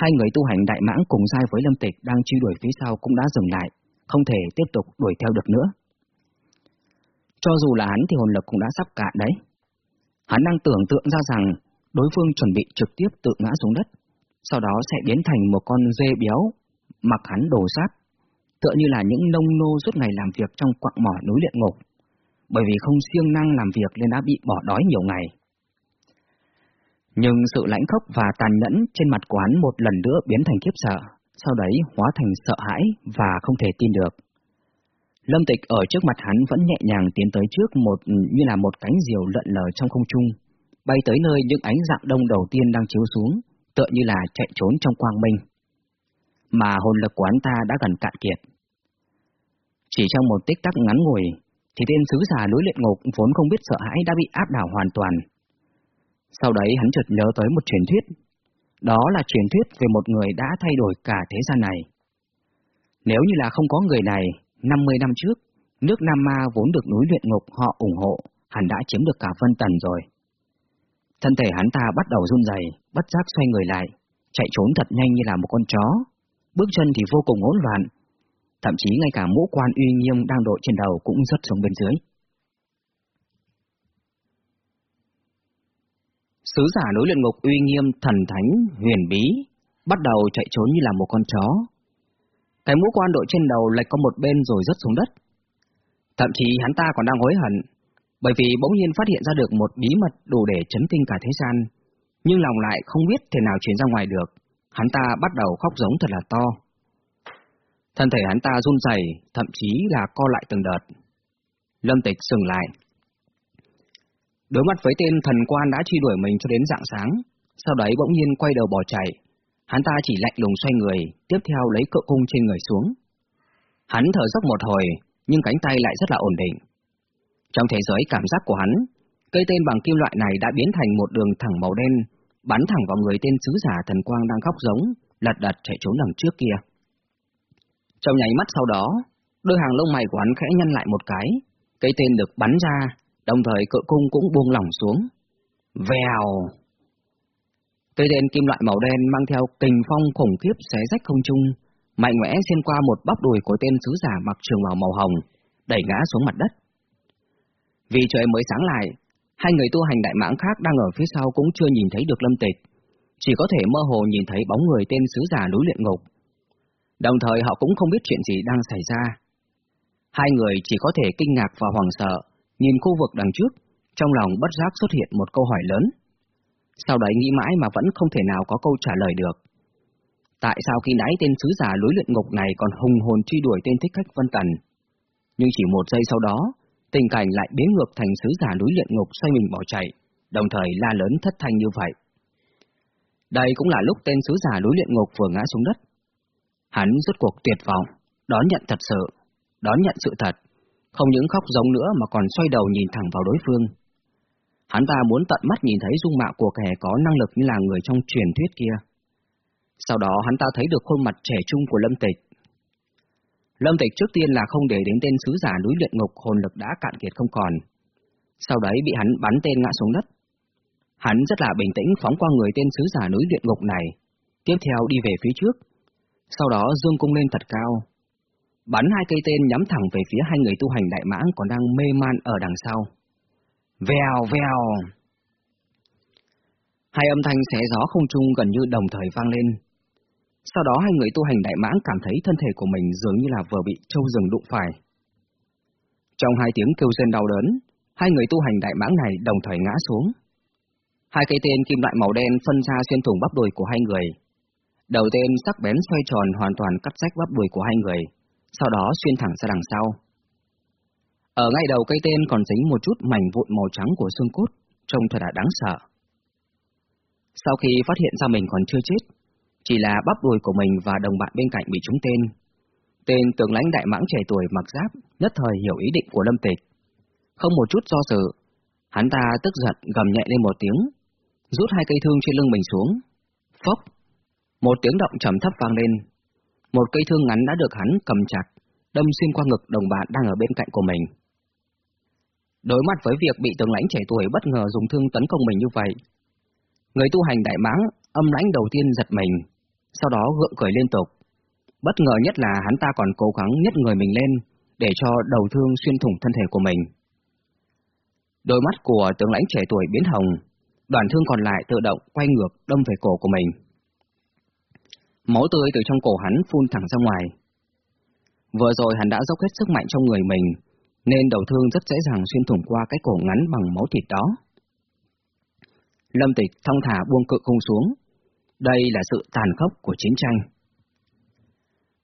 hai người tu hành đại mãng cùng sai với lâm tịch đang truy đuổi phía sau cũng đã dừng lại, không thể tiếp tục đuổi theo được nữa. Cho dù là hắn thì hồn lực cũng đã sắp cạn đấy. Hắn đang tưởng tượng ra rằng đối phương chuẩn bị trực tiếp tự ngã xuống đất, sau đó sẽ biến thành một con dê béo, mặc hắn đồ sát, tựa như là những nông nô suốt ngày làm việc trong quặng mỏ núi luyện ngục, bởi vì không siêng năng làm việc nên đã bị bỏ đói nhiều ngày. Nhưng sự lãnh khốc và tàn nhẫn trên mặt quán một lần nữa biến thành khiếp sợ, sau đấy hóa thành sợ hãi và không thể tin được. Lâm Tịch ở trước mặt hắn vẫn nhẹ nhàng tiến tới trước một như là một cánh diều lợn lờ trong không trung, bay tới nơi những ánh dạng đông đầu tiên đang chiếu xuống, tựa như là chạy trốn trong quang minh. Mà hồn lực của hắn ta đã gần cạn kiệt. Chỉ trong một tích tắc ngắn ngủi, thì tên sứ giả núi luyện ngục vốn không biết sợ hãi đã bị áp đảo hoàn toàn. Sau đấy hắn chợt nhớ tới một truyền thuyết. Đó là truyền thuyết về một người đã thay đổi cả thế gian này. Nếu như là không có người này, 50 năm trước, nước Nam Ma vốn được núi luyện ngục họ ủng hộ, hắn đã chiếm được cả phân Tần rồi. Thân thể hắn ta bắt đầu run rẩy, bất giác xoay người lại, chạy trốn thật nhanh như là một con chó. Bước chân thì vô cùng hỗn loạn, thậm chí ngay cả mũ quan uy nghiêm đang đội trên đầu cũng rớt xuống bên dưới. Sứ giả núi luyện ngục uy nghiêm thần thánh, huyền bí, bắt đầu chạy trốn như là một con chó, cái mũ quan đội trên đầu lệch có một bên rồi rớt xuống đất. Thậm chí hắn ta còn đang hối hận, bởi vì bỗng nhiên phát hiện ra được một bí mật đủ để chấn kinh cả thế gian, nhưng lòng lại không biết thế nào truyền ra ngoài được. Hắn ta bắt đầu khóc giống thật là to. Thân thể hắn ta run rẩy, thậm chí là co lại từng đợt. Lâm Tịch dừng lại. Đối mặt với tên thần quan đã truy đuổi mình cho đến dạng sáng, sau đấy bỗng nhiên quay đầu bỏ chạy, Hắn ta chỉ lạnh lùng xoay người, tiếp theo lấy cự cung trên người xuống. Hắn thở dốc một hồi, nhưng cánh tay lại rất là ổn định. Trong thế giới cảm giác của hắn, cây tên bằng kim loại này đã biến thành một đường thẳng màu đen, bắn thẳng vào người tên sứ giả thần quang đang khóc giống, lật đật chạy trốn đằng trước kia. Trong nháy mắt sau đó, đôi hàng lông mày của hắn khẽ nhăn lại một cái, cây tên được bắn ra, đồng thời cự cung cũng buông lỏng xuống. Vèo! Cây tên kim loại màu đen mang theo kình phong khủng khiếp xé rách không trung, mạnh mẽ xuyên qua một bắp đùi của tên sứ giả mặc trường bào màu hồng, đẩy ngã xuống mặt đất. Vì trời mới sáng lại, hai người tu hành đại mãng khác đang ở phía sau cũng chưa nhìn thấy được lâm tịch, chỉ có thể mơ hồ nhìn thấy bóng người tên sứ giả núi luyện ngục. Đồng thời họ cũng không biết chuyện gì đang xảy ra. Hai người chỉ có thể kinh ngạc và hoảng sợ, nhìn khu vực đằng trước, trong lòng bất giác xuất hiện một câu hỏi lớn sau đấy nghĩ mãi mà vẫn không thể nào có câu trả lời được. Tại sao khi nãy tên sứ giả lối luyện ngục này còn hùng hồn truy đuổi tên thích khách Vân Tần? Nhưng chỉ một giây sau đó, tình cảnh lại biến ngược thành sứ giả núi luyện ngục xoay mình bỏ chạy, đồng thời la lớn thất thanh như vậy. Đây cũng là lúc tên sứ giả núi luyện ngục vừa ngã xuống đất. Hắn rốt cuộc tuyệt vọng, đón nhận thật sự, đón nhận sự thật, không những khóc giống nữa mà còn xoay đầu nhìn thẳng vào đối phương. Hắn ta muốn tận mắt nhìn thấy dung mạo của kẻ có năng lực như là người trong truyền thuyết kia. Sau đó hắn ta thấy được khuôn mặt trẻ trung của Lâm Tịch. Lâm Tịch trước tiên là không để đến tên sứ giả núi luyện ngục hồn lực đã cạn kiệt không còn. Sau đấy bị hắn bắn tên ngã xuống đất. Hắn rất là bình tĩnh phóng qua người tên sứ giả núi luyện ngục này, tiếp theo đi về phía trước. Sau đó dương cung lên thật cao, bắn hai cây tên nhắm thẳng về phía hai người tu hành đại mãng còn đang mê man ở đằng sau. Vèo vèo! Hai âm thanh xé gió không trung gần như đồng thời vang lên. Sau đó hai người tu hành đại mãng cảm thấy thân thể của mình dường như là vừa bị trâu rừng đụng phải. Trong hai tiếng kêu rên đau đớn, hai người tu hành đại mãng này đồng thời ngã xuống. Hai cây tên kim loại màu đen phân ra xuyên thủng bắp đùi của hai người. Đầu tên sắc bén xoay tròn hoàn toàn cắt rách bắp đùi của hai người, sau đó xuyên thẳng ra đằng sau. Ở ngay đầu cây tên còn dính một chút mảnh vụn màu trắng của xương cốt, trông thật là đáng sợ. Sau khi phát hiện ra mình còn chưa chết, chỉ là bắp đùi của mình và đồng bạn bên cạnh bị trúng tên. Tên tướng lãnh đại mãng trẻ tuổi mặc giáp, nhất thời hiểu ý định của Lâm Tịch. Không một chút do dự, hắn ta tức giận gầm nhẹ lên một tiếng, rút hai cây thương trên lưng mình xuống. Phốc! Một tiếng động trầm thấp vang lên. Một cây thương ngắn đã được hắn cầm chặt, đâm xuyên qua ngực đồng bạn đang ở bên cạnh của mình. Đối mặt với việc bị tướng lãnh trẻ tuổi bất ngờ dùng thương tấn công mình như vậy, người tu hành đại mãng âm lãnh đầu tiên giật mình, sau đó gượng cười liên tục. Bất ngờ nhất là hắn ta còn cố gắng nhấc người mình lên để cho đầu thương xuyên thủng thân thể của mình. Đôi mắt của tướng lãnh trẻ tuổi biến hồng, đoàn thương còn lại tự động quay ngược đâm về cổ của mình. Máu tươi từ trong cổ hắn phun thẳng ra ngoài. Vừa rồi hắn đã dốc hết sức mạnh trong người mình, nên đầu thương rất dễ dàng xuyên thủng qua cái cổ ngắn bằng máu thịt đó. Lâm Tịch thong thả buông cự cung xuống. Đây là sự tàn khốc của chiến tranh.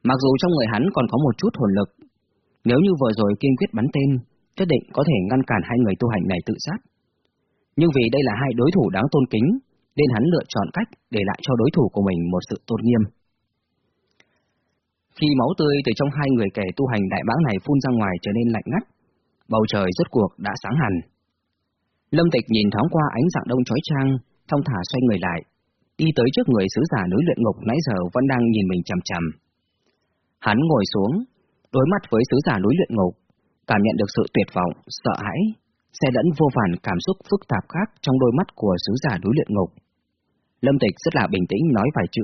Mặc dù trong người hắn còn có một chút hồn lực, nếu như vừa rồi kiên quyết bắn tên, nhất định có thể ngăn cản hai người tu hành này tự sát. Nhưng vì đây là hai đối thủ đáng tôn kính, nên hắn lựa chọn cách để lại cho đối thủ của mình một sự tôn nghiêm. Khi máu tươi từ trong hai người kẻ tu hành đại bãng này phun ra ngoài trở nên lạnh ngắt, bầu trời rốt cuộc đã sáng hẳn. Lâm Tịch nhìn thoáng qua ánh dạng đông chói chang, thong thả xoay người lại, đi tới trước người sứ giả núi luyện ngục nãy giờ vẫn đang nhìn mình chằm chằm. Hắn ngồi xuống, đối mặt với sứ giả núi luyện ngục, cảm nhận được sự tuyệt vọng, sợ hãi, xe lẫn vô vàn cảm xúc phức tạp khác trong đôi mắt của sứ giả núi luyện ngục. Lâm Tịch rất là bình tĩnh nói vài chữ.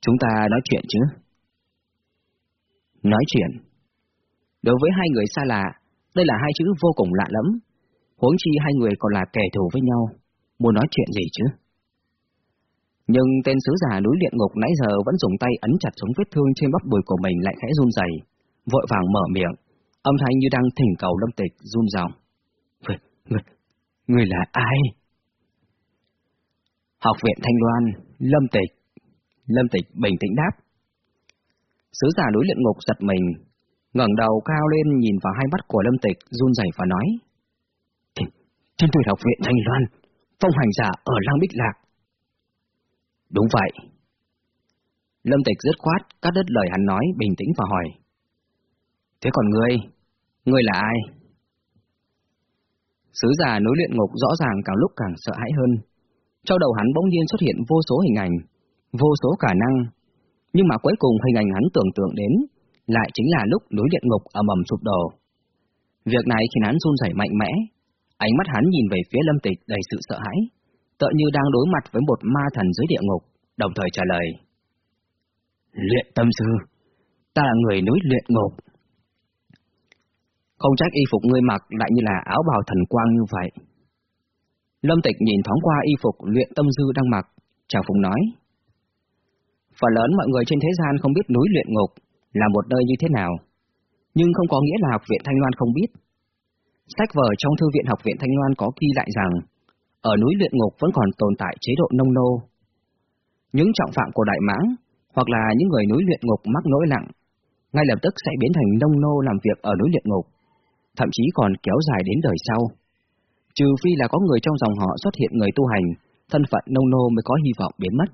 Chúng ta nói chuyện chứ? Nói chuyện. Đối với hai người xa lạ, đây là hai chữ vô cùng lạ lẫm, Huống chi hai người còn là kẻ thù với nhau, muốn nói chuyện gì chứ? Nhưng tên sứ giả núi luyện ngục nãy giờ vẫn dùng tay ấn chặt xuống vết thương trên bắp đùi của mình lại khẽ run rẩy, vội vàng mở miệng, âm thanh như đang thỉnh cầu Lâm Tịch run ròng. Người, người, người là ai? Học viện Thanh Loan, Lâm Tịch. Lâm Tịch bình tĩnh đáp. Sứ giả núi luyện ngục giật mình, ngẩng đầu cao lên nhìn vào hai mắt của Lâm Tịch, run rẩy và nói. Thiên tuổi học viện Thanh Loan, phong hành giả ở Lang Bích Lạc. Đúng vậy. Lâm Tịch dứt khoát, cắt đứt lời hắn nói, bình tĩnh và hỏi. Thế còn ngươi, ngươi là ai? Sứ giả núi luyện ngục rõ ràng càng lúc càng sợ hãi hơn. Trong đầu hắn bỗng nhiên xuất hiện vô số hình ảnh, vô số khả năng, nhưng mà cuối cùng hình ảnh hắn tưởng tượng đến lại chính là lúc núi luyện ngục ầm ầm sụp đổ. Việc này khiến hắn run rẩy mạnh mẽ, ánh mắt hắn nhìn về phía Lâm Tịch đầy sự sợ hãi, tựa như đang đối mặt với một ma thần dưới địa ngục, đồng thời trả lời. Luyện tâm sư, ta là người núi luyện ngục. Không trách y phục ngươi mặc lại như là áo bào thần quang như vậy. Lâm Tịch nhìn thoáng qua y phục luyện tâm dư đang mặc, chào phụng nói. Phần lớn mọi người trên thế gian không biết núi luyện ngục là một nơi như thế nào, nhưng không có nghĩa là học viện Thanh Loan không biết. Sách vở trong thư viện học viện Thanh Loan có ghi lại rằng, ở núi luyện ngục vẫn còn tồn tại chế độ nông nô. Những trọng phạm của Đại Mãng, hoặc là những người núi luyện ngục mắc nỗi nặng, ngay lập tức sẽ biến thành nông nô làm việc ở núi luyện ngục, thậm chí còn kéo dài đến đời sau. Trừ phi là có người trong dòng họ xuất hiện người tu hành, thân phận nông nô mới có hy vọng biến mất.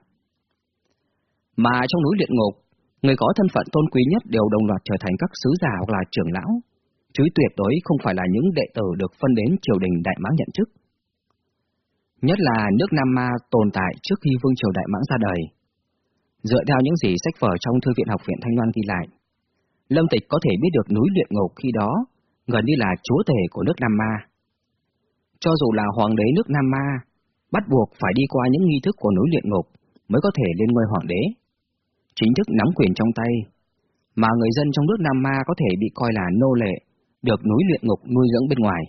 Mà trong núi luyện ngục, người có thân phận tôn quý nhất đều đồng loạt trở thành các sứ giả hoặc là trưởng lão, chứ tuyệt đối không phải là những đệ tử được phân đến triều đình Đại Mãng nhận chức. Nhất là nước Nam Ma tồn tại trước khi Vương Triều Đại Mãng ra đời. Dựa theo những gì sách vở trong Thư viện Học viện Thanh Loan ghi lại, Lâm Tịch có thể biết được núi luyện ngục khi đó gần như là chúa tể của nước Nam Ma. Cho dù là hoàng đế nước Nam Ma, bắt buộc phải đi qua những nghi thức của núi luyện ngục mới có thể lên ngôi hoàng đế. Chính thức nắm quyền trong tay, mà người dân trong nước Nam Ma có thể bị coi là nô lệ, được núi luyện ngục nuôi dưỡng bên ngoài.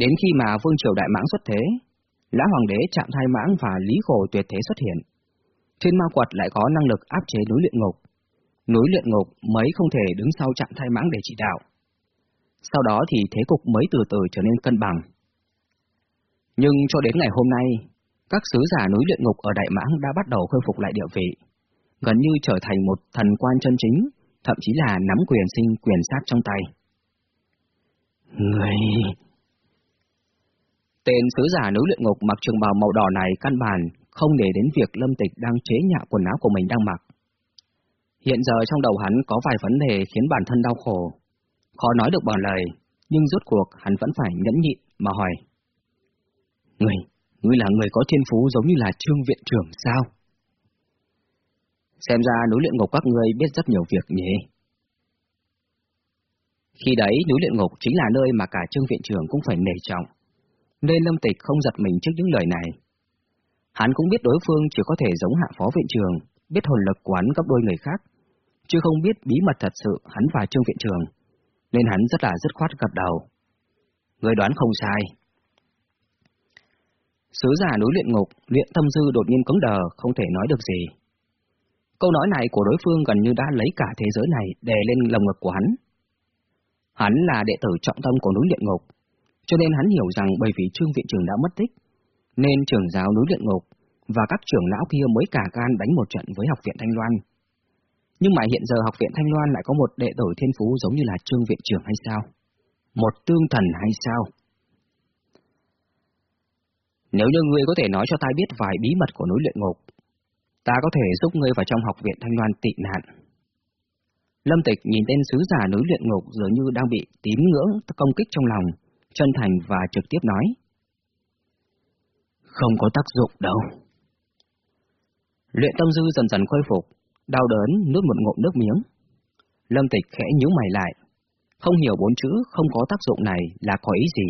Đến khi mà Vương Triều Đại Mãng xuất thế, Lã Hoàng đế chạm thai mãng và Lý Khổ tuyệt thế xuất hiện. Trên ma quật lại có năng lực áp chế núi luyện ngục. Núi luyện ngục mấy không thể đứng sau chạm thai mãng để chỉ đạo. Sau đó thì thế cục mới từ từ trở nên cân bằng. Nhưng cho đến ngày hôm nay, các sứ giả núi luyện ngục ở Đại Mãng đã bắt đầu khôi phục lại địa vị, gần như trở thành một thần quan chân chính, thậm chí là nắm quyền sinh quyền sát trong tay. Người... Tên sứ giả núi luyện ngục mặc trường bào màu đỏ này căn bản không để đến việc Lâm Tịch đang chế nhạo quần áo của mình đang mặc. Hiện giờ trong đầu hắn có vài vấn đề khiến bản thân đau khổ. Khó nói được bằng lời, nhưng rốt cuộc hắn vẫn phải nhẫn nhịn mà hỏi. Người, ngươi là người có thiên phú giống như là trương viện trưởng sao? Xem ra núi luyện ngục các ngươi biết rất nhiều việc nhỉ? Khi đấy núi luyện ngục chính là nơi mà cả trương viện trưởng cũng phải nể trọng, nên Lâm Tịch không giật mình trước những lời này. Hắn cũng biết đối phương chỉ có thể giống hạ phó viện trường, biết hồn lực quán gấp đôi người khác, chứ không biết bí mật thật sự hắn và trương viện trường, nên hắn rất là dứt khoát gật đầu. Người đoán không sai. Sứ giả núi luyện ngục, luyện tâm dư đột nhiên cứng đờ, không thể nói được gì. Câu nói này của đối phương gần như đã lấy cả thế giới này đè lên lồng ngực của hắn. Hắn là đệ tử trọng tâm của núi luyện ngục, cho nên hắn hiểu rằng bởi vì trương viện trưởng đã mất tích, nên trưởng giáo núi luyện ngục và các trưởng lão kia mới cả gan đánh một trận với học viện Thanh Loan. Nhưng mà hiện giờ học viện Thanh Loan lại có một đệ tử thiên phú giống như là trương viện trưởng hay sao? Một tương thần hay sao? Nếu như ngươi có thể nói cho ta biết vài bí mật của núi luyện ngục, ta có thể giúp ngươi vào trong học viện Thanh Loan tị nạn. Lâm Tịch nhìn tên sứ giả núi luyện ngục dường như đang bị tín ngưỡng công kích trong lòng, chân thành và trực tiếp nói. Không có tác dụng đâu. Luyện tâm dư dần dần khôi phục, đau đớn nuốt một ngụm nước miếng. Lâm Tịch khẽ nhíu mày lại, không hiểu bốn chữ không có tác dụng này là có ý gì.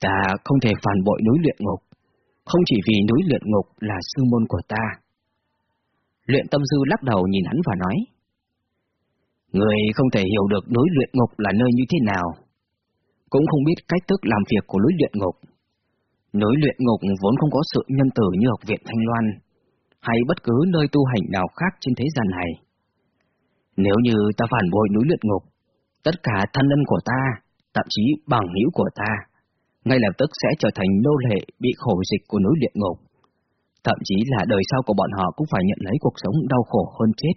Ta không thể phản bội núi luyện ngục, không chỉ vì núi luyện ngục là sư môn của ta. Luyện tâm dư lắc đầu nhìn hắn và nói. Người không thể hiểu được núi luyện ngục là nơi như thế nào, cũng không biết cách thức làm việc của núi luyện ngục. Núi luyện ngục vốn không có sự nhân tử như học viện Thanh Loan, hay bất cứ nơi tu hành nào khác trên thế gian này. Nếu như ta phản bội núi luyện ngục, tất cả thân nhân của ta, thậm chí bằng hữu của ta, ngay lập tức sẽ trở thành nô lệ bị khổ dịch của núi luyện ngục. Thậm chí là đời sau của bọn họ cũng phải nhận lấy cuộc sống đau khổ hơn chết.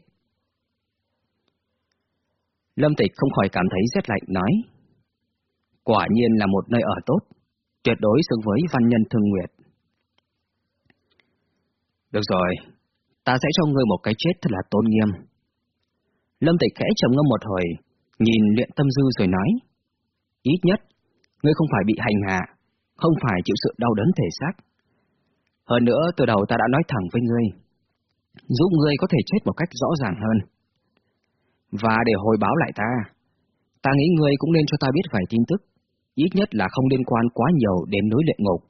Lâm Tịch không khỏi cảm thấy rét lạnh nói. Quả nhiên là một nơi ở tốt, tuyệt đối xứng với văn nhân thương nguyệt. Được rồi, ta sẽ cho ngươi một cái chết thật là tôn nghiêm. Lâm Tịch khẽ trầm ngâm một hồi, nhìn luyện tâm dư rồi nói. Ít nhất, ngươi không phải bị hành hạ, không phải chịu sự đau đớn thể xác. Hơn nữa, từ đầu ta đã nói thẳng với ngươi, giúp ngươi có thể chết một cách rõ ràng hơn. Và để hồi báo lại ta, ta nghĩ ngươi cũng nên cho ta biết vài tin tức, ít nhất là không liên quan quá nhiều đến núi luyện ngục.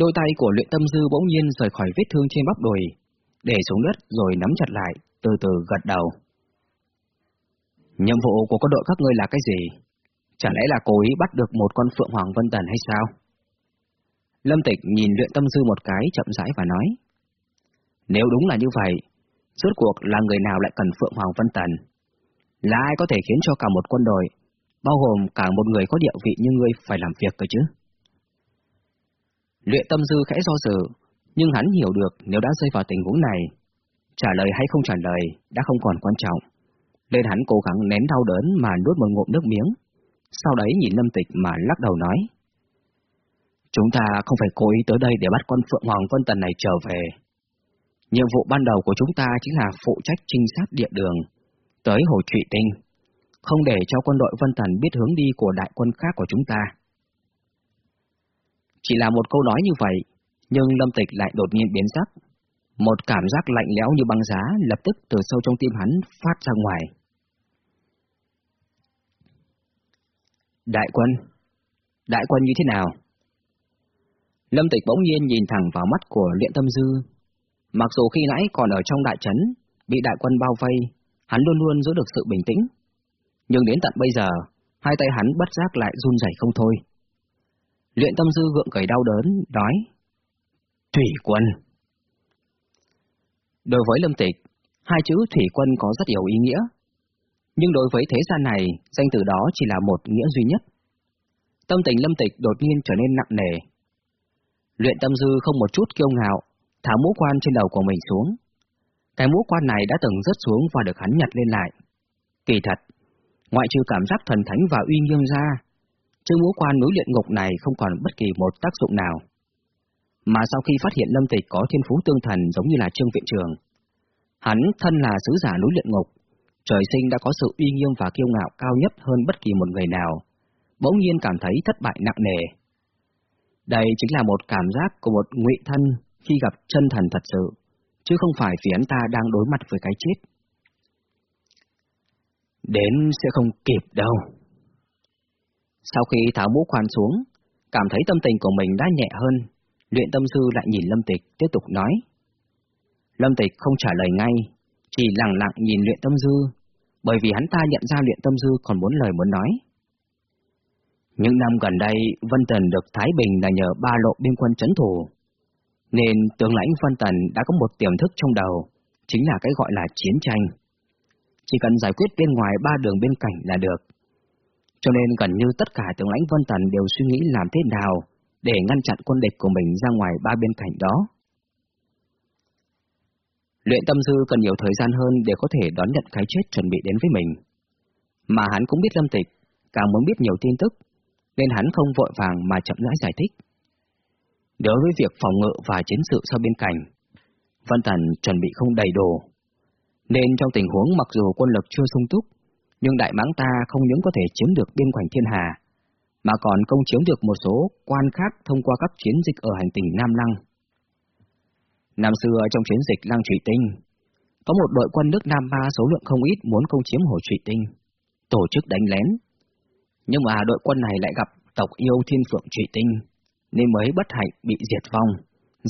Đôi tay của luyện tâm dư bỗng nhiên rời khỏi vết thương trên bắp đùi, để xuống đất rồi nắm chặt lại, từ từ gật đầu. Nhiệm vụ của quân đội các ngươi là cái gì? Chả lẽ là cố ý bắt được một con Phượng Hoàng Vân Tần hay sao? Lâm Tịch nhìn luyện tâm dư một cái chậm rãi và nói. Nếu đúng là như vậy, rốt cuộc là người nào lại cần Phượng Hoàng Vân Tần? Là ai có thể khiến cho cả một quân đội, bao gồm cả một người có địa vị như ngươi phải làm việc cơ chứ? Luyện tâm dư khẽ do dự, nhưng hắn hiểu được nếu đã rơi vào tình huống này, trả lời hay không trả lời đã không còn quan trọng. Nên hắn cố gắng nén đau đớn mà nuốt một ngụm nước miếng, sau đấy nhìn Lâm Tịch mà lắc đầu nói. Chúng ta không phải cố ý tới đây để bắt con Phượng Hoàng Vân Tần này trở về. Nhiệm vụ ban đầu của chúng ta chính là phụ trách trinh sát địa đường, tới Hồ Trụy Tinh, không để cho quân đội Vân Tần biết hướng đi của đại quân khác của chúng ta. Chỉ là một câu nói như vậy, nhưng Lâm Tịch lại đột nhiên biến sắc. Một cảm giác lạnh lẽo như băng giá lập tức từ sâu trong tim hắn phát ra ngoài. Đại quân? Đại quân như thế nào? Lâm Tịch bỗng nhiên nhìn thẳng vào mắt của luyện tâm dư. Mặc dù khi nãy còn ở trong đại trấn, bị đại quân bao vây, hắn luôn luôn giữ được sự bình tĩnh. Nhưng đến tận bây giờ, hai tay hắn bất giác lại run rẩy không thôi. Luyện tâm dư gượng cười đau đớn, nói Thủy quân Đối với Lâm Tịch, hai chữ thủy quân có rất nhiều ý nghĩa. Nhưng đối với thế gian này, danh từ đó chỉ là một nghĩa duy nhất. Tâm tình Lâm Tịch đột nhiên trở nên nặng nề. Luyện tâm dư không một chút kiêu ngạo, thả mũ quan trên đầu của mình xuống. Cái mũ quan này đã từng rớt xuống và được hắn nhặt lên lại. Kỳ thật, ngoại trừ cảm giác thần thánh và uy nghiêm ra, sư mũ quan núi luyện ngục này không còn bất kỳ một tác dụng nào. Mà sau khi phát hiện Lâm Tịch có thiên phú tương thần giống như là Trương Viện Trường, hắn thân là sứ giả núi luyện ngục, trời sinh đã có sự uy nghiêm và kiêu ngạo cao nhất hơn bất kỳ một người nào, bỗng nhiên cảm thấy thất bại nặng nề. Đây chính là một cảm giác của một ngụy thân khi gặp chân thần thật sự, chứ không phải vì hắn ta đang đối mặt với cái chết. Đến sẽ không kịp đâu. Sau khi tháo mũ khoan xuống, cảm thấy tâm tình của mình đã nhẹ hơn, luyện tâm sư lại nhìn Lâm Tịch tiếp tục nói. Lâm Tịch không trả lời ngay, chỉ lặng lặng nhìn luyện tâm dư, bởi vì hắn ta nhận ra luyện tâm dư còn muốn lời muốn nói. Những năm gần đây, Vân Tần được Thái Bình là nhờ ba lộ biên quân chấn thủ, nên tướng lãnh Vân Tần đã có một tiềm thức trong đầu, chính là cái gọi là chiến tranh. Chỉ cần giải quyết bên ngoài ba đường bên cạnh là được. Cho nên gần như tất cả tướng lãnh Vân Tần đều suy nghĩ làm thế nào để ngăn chặn quân địch của mình ra ngoài ba bên cạnh đó. Luyện tâm dư cần nhiều thời gian hơn để có thể đón nhận cái chết chuẩn bị đến với mình. Mà hắn cũng biết lâm tịch, càng muốn biết nhiều tin tức, nên hắn không vội vàng mà chậm rãi giải thích. Đối với việc phòng ngự và chiến sự sau bên cạnh, Vân Tần chuẩn bị không đầy đủ, nên trong tình huống mặc dù quân lực chưa sung túc, nhưng Đại Mãng ta không những có thể chiếm được biên khoảnh thiên hà, mà còn công chiếm được một số quan khác thông qua các chiến dịch ở hành tinh Nam Lăng. Năm xưa trong chiến dịch Lăng Trụy Tinh, có một đội quân nước Nam Ba số lượng không ít muốn công chiếm Hồ Trụy Tinh, tổ chức đánh lén. Nhưng mà đội quân này lại gặp tộc yêu Thiên Phượng Trụy Tinh, nên mới bất hạnh bị diệt vong,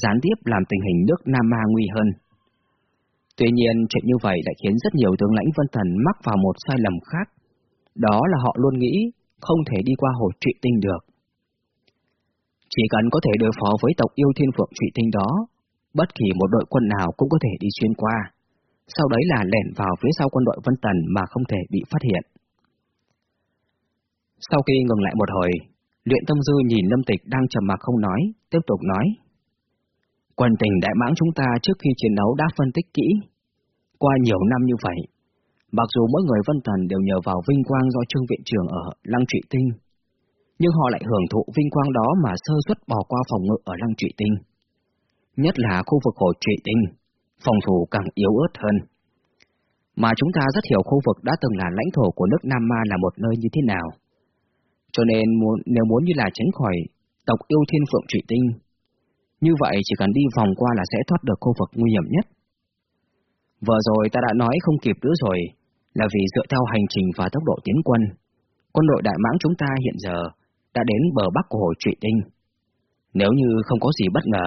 gián tiếp làm tình hình nước Nam Ma nguy hơn. Tuy nhiên, chuyện như vậy lại khiến rất nhiều tướng lãnh Vân Thần mắc vào một sai lầm khác. Đó là họ luôn nghĩ không thể đi qua hồ trụy tinh được. Chỉ cần có thể đối phó với tộc yêu thiên phượng trụy tinh đó, bất kỳ một đội quân nào cũng có thể đi xuyên qua, sau đấy là lẻn vào phía sau quân đội Vân Tần mà không thể bị phát hiện. Sau khi ngừng lại một hồi, luyện tâm dư nhìn Lâm Tịch đang trầm mặc không nói, tiếp tục nói. Quân tình đại mãng chúng ta trước khi chiến đấu đã phân tích kỹ. Qua nhiều năm như vậy, mặc dù mỗi người Vân thần đều nhờ vào vinh quang do Trương Viện Trường ở Lăng Trụy Tinh, nhưng họ lại hưởng thụ vinh quang đó mà sơ suất bỏ qua phòng ngự ở Lăng Trụy Tinh. Nhất là khu vực hồ Trụy Tinh, phòng thủ càng yếu ớt hơn. Mà chúng ta rất hiểu khu vực đã từng là lãnh thổ của nước Nam Ma là một nơi như thế nào. Cho nên muốn, nếu muốn như là tránh khỏi tộc yêu thiên phượng Trụy Tinh, như vậy chỉ cần đi vòng qua là sẽ thoát được khu vực nguy hiểm nhất. Vừa rồi ta đã nói không kịp nữa rồi, là vì dựa theo hành trình và tốc độ tiến quân, quân đội Đại Mãng chúng ta hiện giờ đã đến bờ bắc của hồ Trụy Tinh. Nếu như không có gì bất ngờ,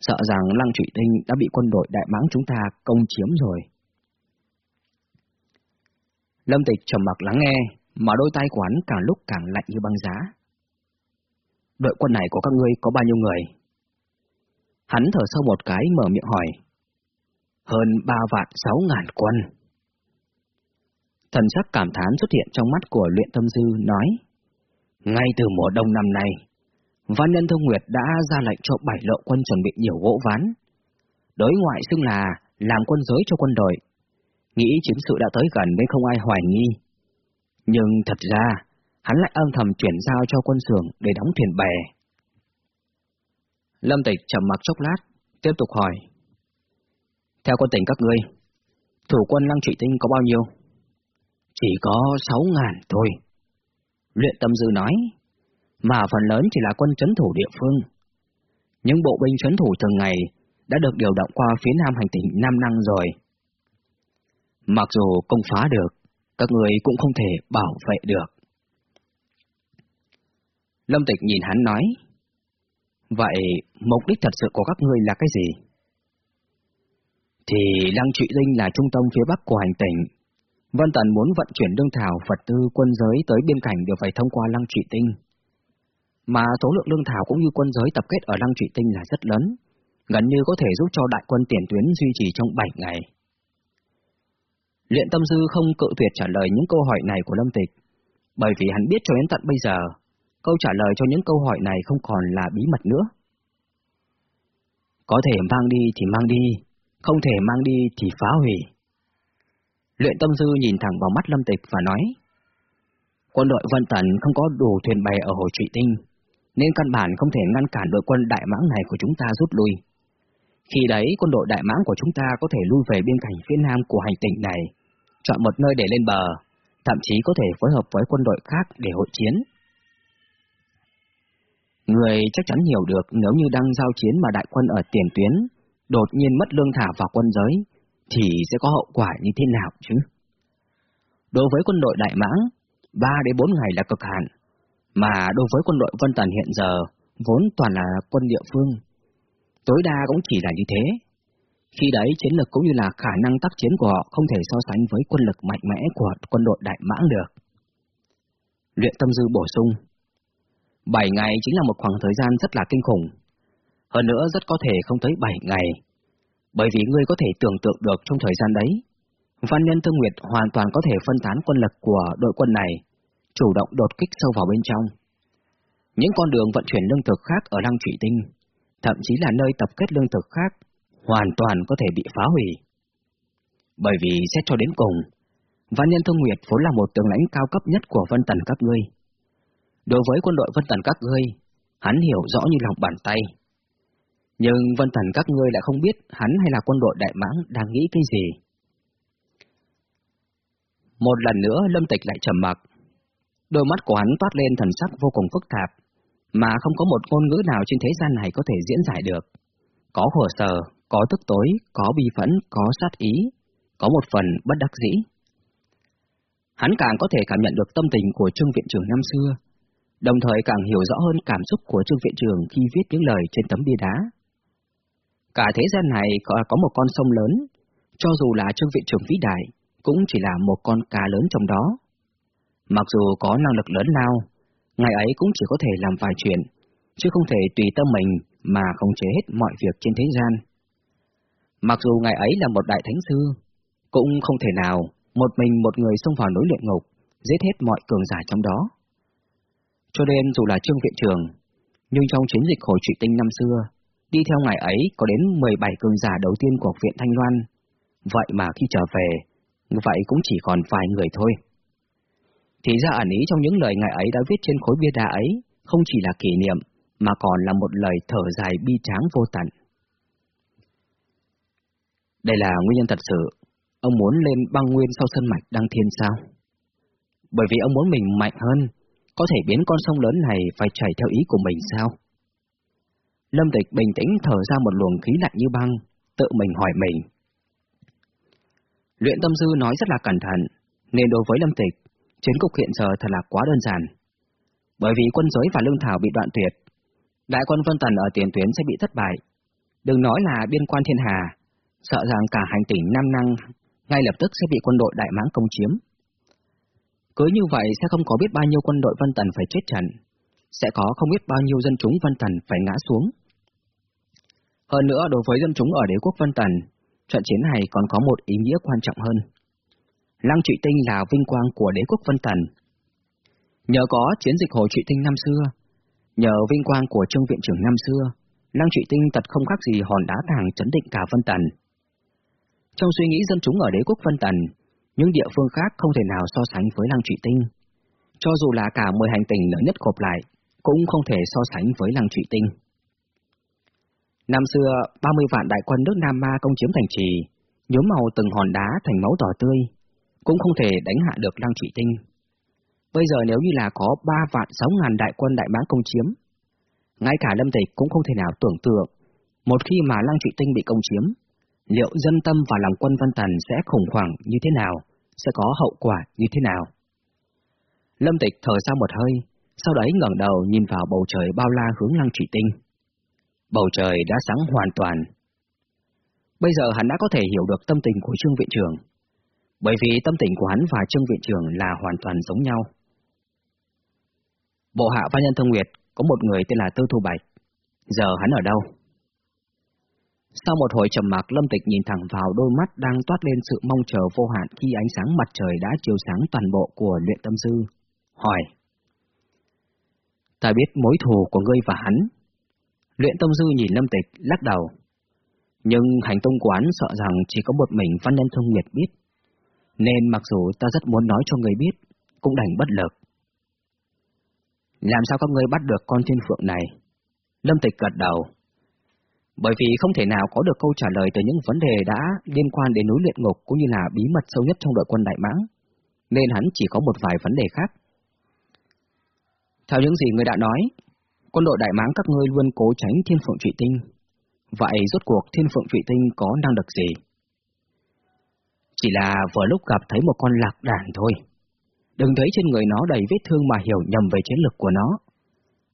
sợ rằng Lăng Trụy Tinh đã bị quân đội Đại Mãng chúng ta công chiếm rồi. Lâm Tịch trầm mặc lắng nghe, mà đôi tay của hắn càng lúc càng lạnh như băng giá. Đội quân này của các ngươi có bao nhiêu người? Hắn thở sâu một cái mở miệng hỏi. Hơn ba vạn sáu ngàn quân. Thần sắc cảm thán xuất hiện trong mắt của luyện tâm dư, nói. Ngay từ mùa đông năm nay, Văn Nhân Thông Nguyệt đã ra lệnh cho bảy lộ quân chuẩn bị nhiều gỗ ván. Đối ngoại xưng là làm quân giới cho quân đội. Nghĩ chiến sự đã tới gần nên không ai hoài nghi. Nhưng thật ra, hắn lại âm thầm chuyển giao cho quân xưởng để đóng thuyền bè. Lâm Tịch trầm mặc chốc lát, tiếp tục hỏi. Theo quân tỉnh các ngươi, thủ quân Lăng Trụy Tinh có bao nhiêu? Chỉ có sáu ngàn thôi. Luyện tâm dư nói, mà phần lớn chỉ là quân chấn thủ địa phương. Những bộ binh chấn thủ thường ngày đã được điều động qua phía nam hành tỉnh Nam Năng rồi. Mặc dù công phá được, các người cũng không thể bảo vệ được. Lâm Tịch nhìn hắn nói, Vậy mục đích thật sự của các ngươi là cái gì? Thì Lăng Trụy Dinh là trung tâm phía bắc của hành tỉnh. Vân Tần muốn vận chuyển lương thảo, vật tư, quân giới tới biên cảnh đều phải thông qua Lăng Trụy Tinh. Mà số lượng lương thảo cũng như quân giới tập kết ở Lăng Trụy Tinh là rất lớn, gần như có thể giúp cho đại quân tiền tuyến duy trì trong 7 ngày. Luyện tâm dư không cự tuyệt trả lời những câu hỏi này của Lâm Tịch, bởi vì hắn biết cho đến tận bây giờ, câu trả lời cho những câu hỏi này không còn là bí mật nữa. Có thể mang đi thì mang đi, không thể mang đi thì phá hủy. Luyện tâm sư nhìn thẳng vào mắt Lâm Tịch và nói, quân đội Vân Tần không có đủ thuyền bè ở Hồ Trụy Tinh, nên căn bản không thể ngăn cản đội quân Đại Mãng này của chúng ta rút lui. Khi đấy, quân đội Đại Mãng của chúng ta có thể lui về biên cảnh phía nam của hành tinh này, chọn một nơi để lên bờ, thậm chí có thể phối hợp với quân đội khác để hội chiến. Người chắc chắn hiểu được nếu như đang giao chiến mà đại quân ở tiền tuyến, đột nhiên mất lương thảo vào quân giới, thì sẽ có hậu quả như thế nào chứ? Đối với quân đội Đại Mãng, 3 đến 4 ngày là cực hạn, mà đối với quân đội Vân Tần hiện giờ, vốn toàn là quân địa phương. Tối đa cũng chỉ là như thế. Khi đấy chiến lực cũng như là khả năng tác chiến của họ không thể so sánh với quân lực mạnh mẽ của quân đội Đại Mãng được. Luyện tâm dư bổ sung, 7 ngày chính là một khoảng thời gian rất là kinh khủng. Hơn nữa rất có thể không tới 7 ngày. Bởi vì ngươi có thể tưởng tượng được trong thời gian đấy, Văn Nhân Thương Nguyệt hoàn toàn có thể phân tán quân lực của đội quân này, chủ động đột kích sâu vào bên trong. Những con đường vận chuyển lương thực khác ở Lăng Trụy Tinh, thậm chí là nơi tập kết lương thực khác, hoàn toàn có thể bị phá hủy. Bởi vì xét cho đến cùng, Văn Nhân Thương Nguyệt vốn là một tướng lãnh cao cấp nhất của Vân Tần các ngươi. Đối với quân đội Vân Tần các ngươi, hắn hiểu rõ như lòng bàn tay. Nhưng Vân Tần các ngươi lại không biết hắn hay là quân đội Đại Mãng đang nghĩ cái gì. Một lần nữa Lâm Tịch lại trầm mặc. Đôi mắt của hắn toát lên thần sắc vô cùng phức tạp, mà không có một ngôn ngữ nào trên thế gian này có thể diễn giải được. Có khổ sở, có tức tối, có bi phẫn, có sát ý, có một phần bất đắc dĩ. Hắn càng có thể cảm nhận được tâm tình của Trương Viện trưởng năm xưa, đồng thời càng hiểu rõ hơn cảm xúc của Trương Viện Trường khi viết những lời trên tấm bia đá. Cả thế gian này có một con sông lớn, cho dù là Trương Viện Trường vĩ đại, cũng chỉ là một con cá lớn trong đó. Mặc dù có năng lực lớn lao, ngày ấy cũng chỉ có thể làm vài chuyện, chứ không thể tùy tâm mình mà không chế hết mọi việc trên thế gian. Mặc dù ngày ấy là một đại thánh sư, cũng không thể nào một mình một người xông vào núi luyện ngục, giết hết mọi cường giả trong đó. Cho nên dù là Trương Viện Trường, nhưng trong chiến dịch hồi trụy tinh năm xưa, đi theo ngày ấy có đến 17 cường giả đầu tiên của viện Thanh Loan. Vậy mà khi trở về, vậy cũng chỉ còn vài người thôi. Thì ra ẩn ý trong những lời ngày ấy đã viết trên khối bia đá ấy, không chỉ là kỷ niệm, mà còn là một lời thở dài bi tráng vô tận. Đây là nguyên nhân thật sự, ông muốn lên băng nguyên sau sân mạch đăng thiên sao? Bởi vì ông muốn mình mạnh hơn, có thể biến con sông lớn này phải chảy theo ý của mình sao? Lâm Tịch bình tĩnh thở ra một luồng khí lạnh như băng, tự mình hỏi mình. Luyện tâm sư nói rất là cẩn thận, nên đối với Lâm Tịch, chiến cục hiện giờ thật là quá đơn giản. Bởi vì quân giới và lương thảo bị đoạn tuyệt, đại quân Vân Tần ở tiền tuyến sẽ bị thất bại. Đừng nói là biên quan thiên hà, sợ rằng cả hành tỉnh Nam Năng ngay lập tức sẽ bị quân đội Đại Mãng công chiếm. Cứ như vậy sẽ không có biết bao nhiêu quân đội văn Tần phải chết trận, sẽ có không biết bao nhiêu dân chúng văn Tần phải ngã xuống. Hơn nữa đối với dân chúng ở đế quốc văn Tần, trận chiến này còn có một ý nghĩa quan trọng hơn. Lăng Trụy Tinh là vinh quang của đế quốc văn Tần. Nhờ có chiến dịch Hồ Trụy Tinh năm xưa, nhờ vinh quang của Trương Viện trưởng năm xưa, Lăng Trụy Tinh thật không khác gì hòn đá tảng chấn định cả văn Tần. Trong suy nghĩ dân chúng ở đế quốc văn Tần, những địa phương khác không thể nào so sánh với Lăng Trụy Tinh. Cho dù là cả 10 hành tinh lớn nhất gộp lại, cũng không thể so sánh với Lăng Trụy Tinh. Năm xưa, 30 vạn đại quân nước Nam Ma công chiếm thành trì, nhuốm màu từng hòn đá thành máu đỏ tươi, cũng không thể đánh hạ được Lăng trụy Tinh. Bây giờ nếu như là có 3 vạn 6 ngàn đại quân đại mãng công chiếm, ngay cả Lâm Tịch cũng không thể nào tưởng tượng, một khi mà Lăng trụy Tinh bị công chiếm, liệu dân tâm và lòng quân Văn Tần sẽ khủng hoảng như thế nào, sẽ có hậu quả như thế nào. Lâm Tịch thở ra một hơi, sau đấy ngẩng đầu nhìn vào bầu trời bao la hướng Lăng Trị Tinh. Bầu trời đã sáng hoàn toàn. Bây giờ hắn đã có thể hiểu được tâm tình của Trương Viện Trường, bởi vì tâm tình của hắn và Trương Viện Trường là hoàn toàn giống nhau. Bộ hạ Văn Nhân Thông Nguyệt có một người tên là Tư Thu Bạch. Giờ hắn ở đâu? Sau một hồi trầm mặc, Lâm Tịch nhìn thẳng vào đôi mắt đang toát lên sự mong chờ vô hạn khi ánh sáng mặt trời đã chiếu sáng toàn bộ của luyện tâm sư. Hỏi. Ta biết mối thù của ngươi và hắn. Luyện tâm sư nhìn Lâm Tịch, lắc đầu. Nhưng hành tung của hắn sợ rằng chỉ có một mình Văn Nhân Thông Nguyệt biết. Nên mặc dù ta rất muốn nói cho người biết, cũng đành bất lực. Làm sao các ngươi bắt được con thiên phượng này? Lâm Tịch gật đầu. Bởi vì không thể nào có được câu trả lời từ những vấn đề đã liên quan đến núi luyện ngục cũng như là bí mật sâu nhất trong đội quân Đại Mãng, nên hắn chỉ có một vài vấn đề khác. Theo những gì người đã nói, quân đội Đại Mãng các ngươi luôn cố tránh thiên phượng trụy tinh. Vậy rốt cuộc thiên phượng trụy tinh có năng lực gì? Chỉ là vừa lúc gặp thấy một con lạc đàn thôi. Đừng thấy trên người nó đầy vết thương mà hiểu nhầm về chiến lực của nó.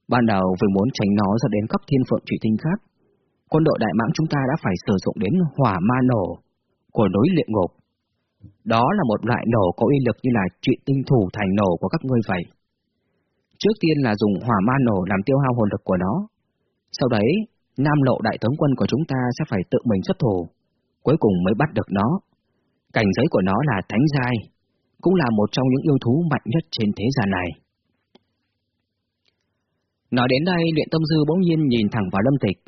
Ban đầu vì muốn tránh nó dẫn đến cấp thiên phượng trụy tinh khác, quân đội đại mãng chúng ta đã phải sử dụng đến hỏa ma nổ của núi luyện ngục. Đó là một loại nổ có uy lực như là trị tinh thủ thành nổ của các ngươi vậy. Trước tiên là dùng hỏa ma nổ làm tiêu hao hồn lực của nó. Sau đấy, Nam lộ đại tướng quân của chúng ta sẽ phải tự mình xuất thủ, cuối cùng mới bắt được nó. Cảnh giới của nó là thánh giai, cũng là một trong những yêu thú mạnh nhất trên thế gian này. Nói đến đây, luyện tâm dư bỗng nhiên nhìn thẳng vào lâm tịch,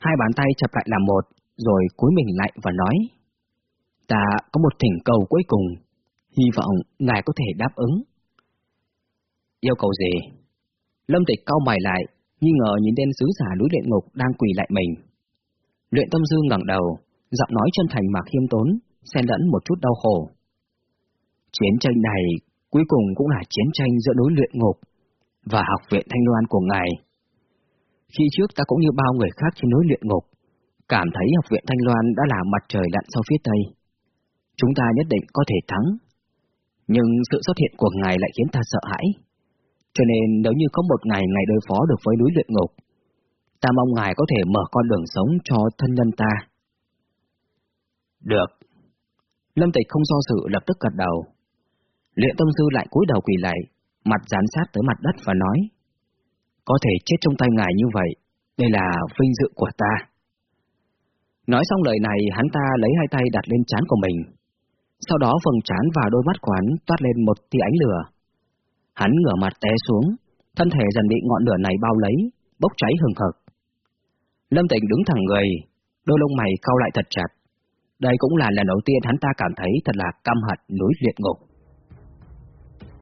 hai bàn tay chập lại làm một, rồi cúi mình lại và nói, Ta có một thỉnh cầu cuối cùng, hy vọng ngài có thể đáp ứng. Yêu cầu gì? Lâm tịch cau mày lại, nghi ngờ nhìn tên sứ giả núi luyện ngục đang quỳ lại mình. Luyện tâm dư ngẩng đầu, giọng nói chân thành mà khiêm tốn, xen lẫn một chút đau khổ. Chiến tranh này cuối cùng cũng là chiến tranh giữa đối luyện ngục và học viện Thanh Loan của ngài. Khi trước ta cũng như bao người khác trên núi luyện ngục, cảm thấy học viện Thanh Loan đã là mặt trời lặn sau phía Tây. Chúng ta nhất định có thể thắng, nhưng sự xuất hiện của ngài lại khiến ta sợ hãi. Cho nên nếu như có một ngày ngài đối phó được với núi luyện ngục, ta mong ngài có thể mở con đường sống cho thân nhân ta. Được. Lâm Tịch không do sự lập tức gật đầu. Luyện tâm sư lại cúi đầu quỳ lại, mặt dán sát tới mặt đất và nói, có thể chết trong tay ngài như vậy, đây là vinh dự của ta. Nói xong lời này, hắn ta lấy hai tay đặt lên trán của mình. Sau đó vầng trán và đôi mắt quán toát lên một tia ánh lửa. Hắn ngửa mặt té xuống, thân thể dần bị ngọn lửa này bao lấy, bốc cháy hừng hực. Lâm Tịnh đứng thẳng người, đôi lông mày cau lại thật chặt. Đây cũng là lần đầu tiên hắn ta cảm thấy thật là căm hận núi luyện ngục.